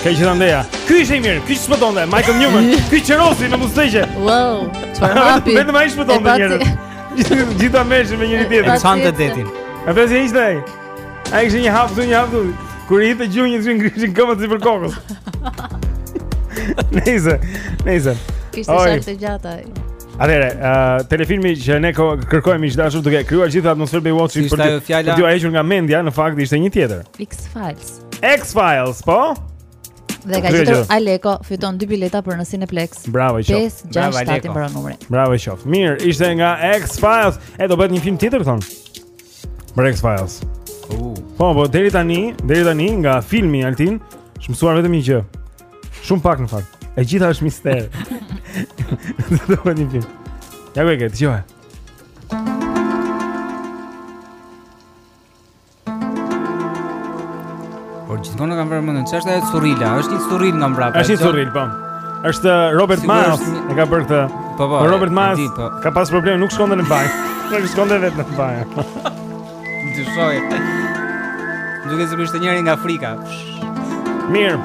Ka që të ndeja Ky ishte i mirë, ky që shpëtonte Michael Newman Ky qerosi me mustaqe Wow, që për hapi Vetëm ai shpëtonte njerëzit Të gjithë merreshin me njëri tjetrin Në sanë të detin A të si ishte e A ishte një hapë të një hapë të Kur i hidhte gjuhë një të shumë ngriheshin këmbët sipër kokës Nejse, nejse Kishte të shalët të gjata Atëherë, uh, telefilmi që ne kërkonim miq të dashur duke krijuar gjithë atmosferën e Baywatch-it për t'jua hequr nga mendja, në fakt ishte një tjetër. X-Files. X-Files, po? Dhe e ka gjetur Aleko fiton dy bileta për në Cineplex. Bravo i qoftë. 5 6 7 i mbaron numri. Bravo i qoftë. Mirë, ishte nga X Files. E do bëhet një film tjetër thonë. Për X Files. Uh. Po, po deri tani, deri tani nga filmi Altin, është mësuar vetëm një gjë. Shumë pak në fakt. E gjitha është mister. Do bëhet një film. Ja ku e ke, dëgjoje. Por gjithmonë kam vrarë mendjen, ç'është ajo surrila? Është një surril nga mbrapa. Është një surril, po. Është uh, Robert Miles, e ka bërë këtë. Po po. Robert Miles po. ka pas problem, nuk shkonte në banjë. Nuk shkonte vetë në banjë. Dishoj. Duket se ishte njeri nga Afrika. Mirë.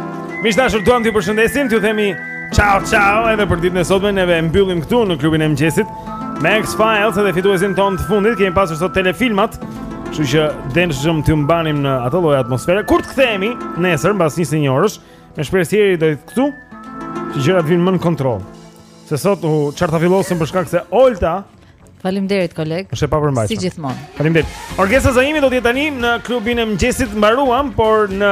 Miq të dashur, duam t'ju përshëndesim, t'ju themi ciao ciao edhe për ditën e sotme neve e mbyllim këtu në klubin e mëngjesit. Me X-Files edhe fituesin tonë të fundit Kemi pasur sot telefilmat Kështu që deshëm t'ju mbanim në atë lloj atmosfere Kur të kthehemi nesër mbas orës njësh Me shpresë deri këtu Që gjërat vijnë më në kontroll Se sot u çartafilosën për shkak se Olta Faleminderit koleg Është e papërmbajtshme Si gjithmonë Faleminderit Orgesa Zaimi do të jetë tani në klubin e mëngjesit mbaruam Por në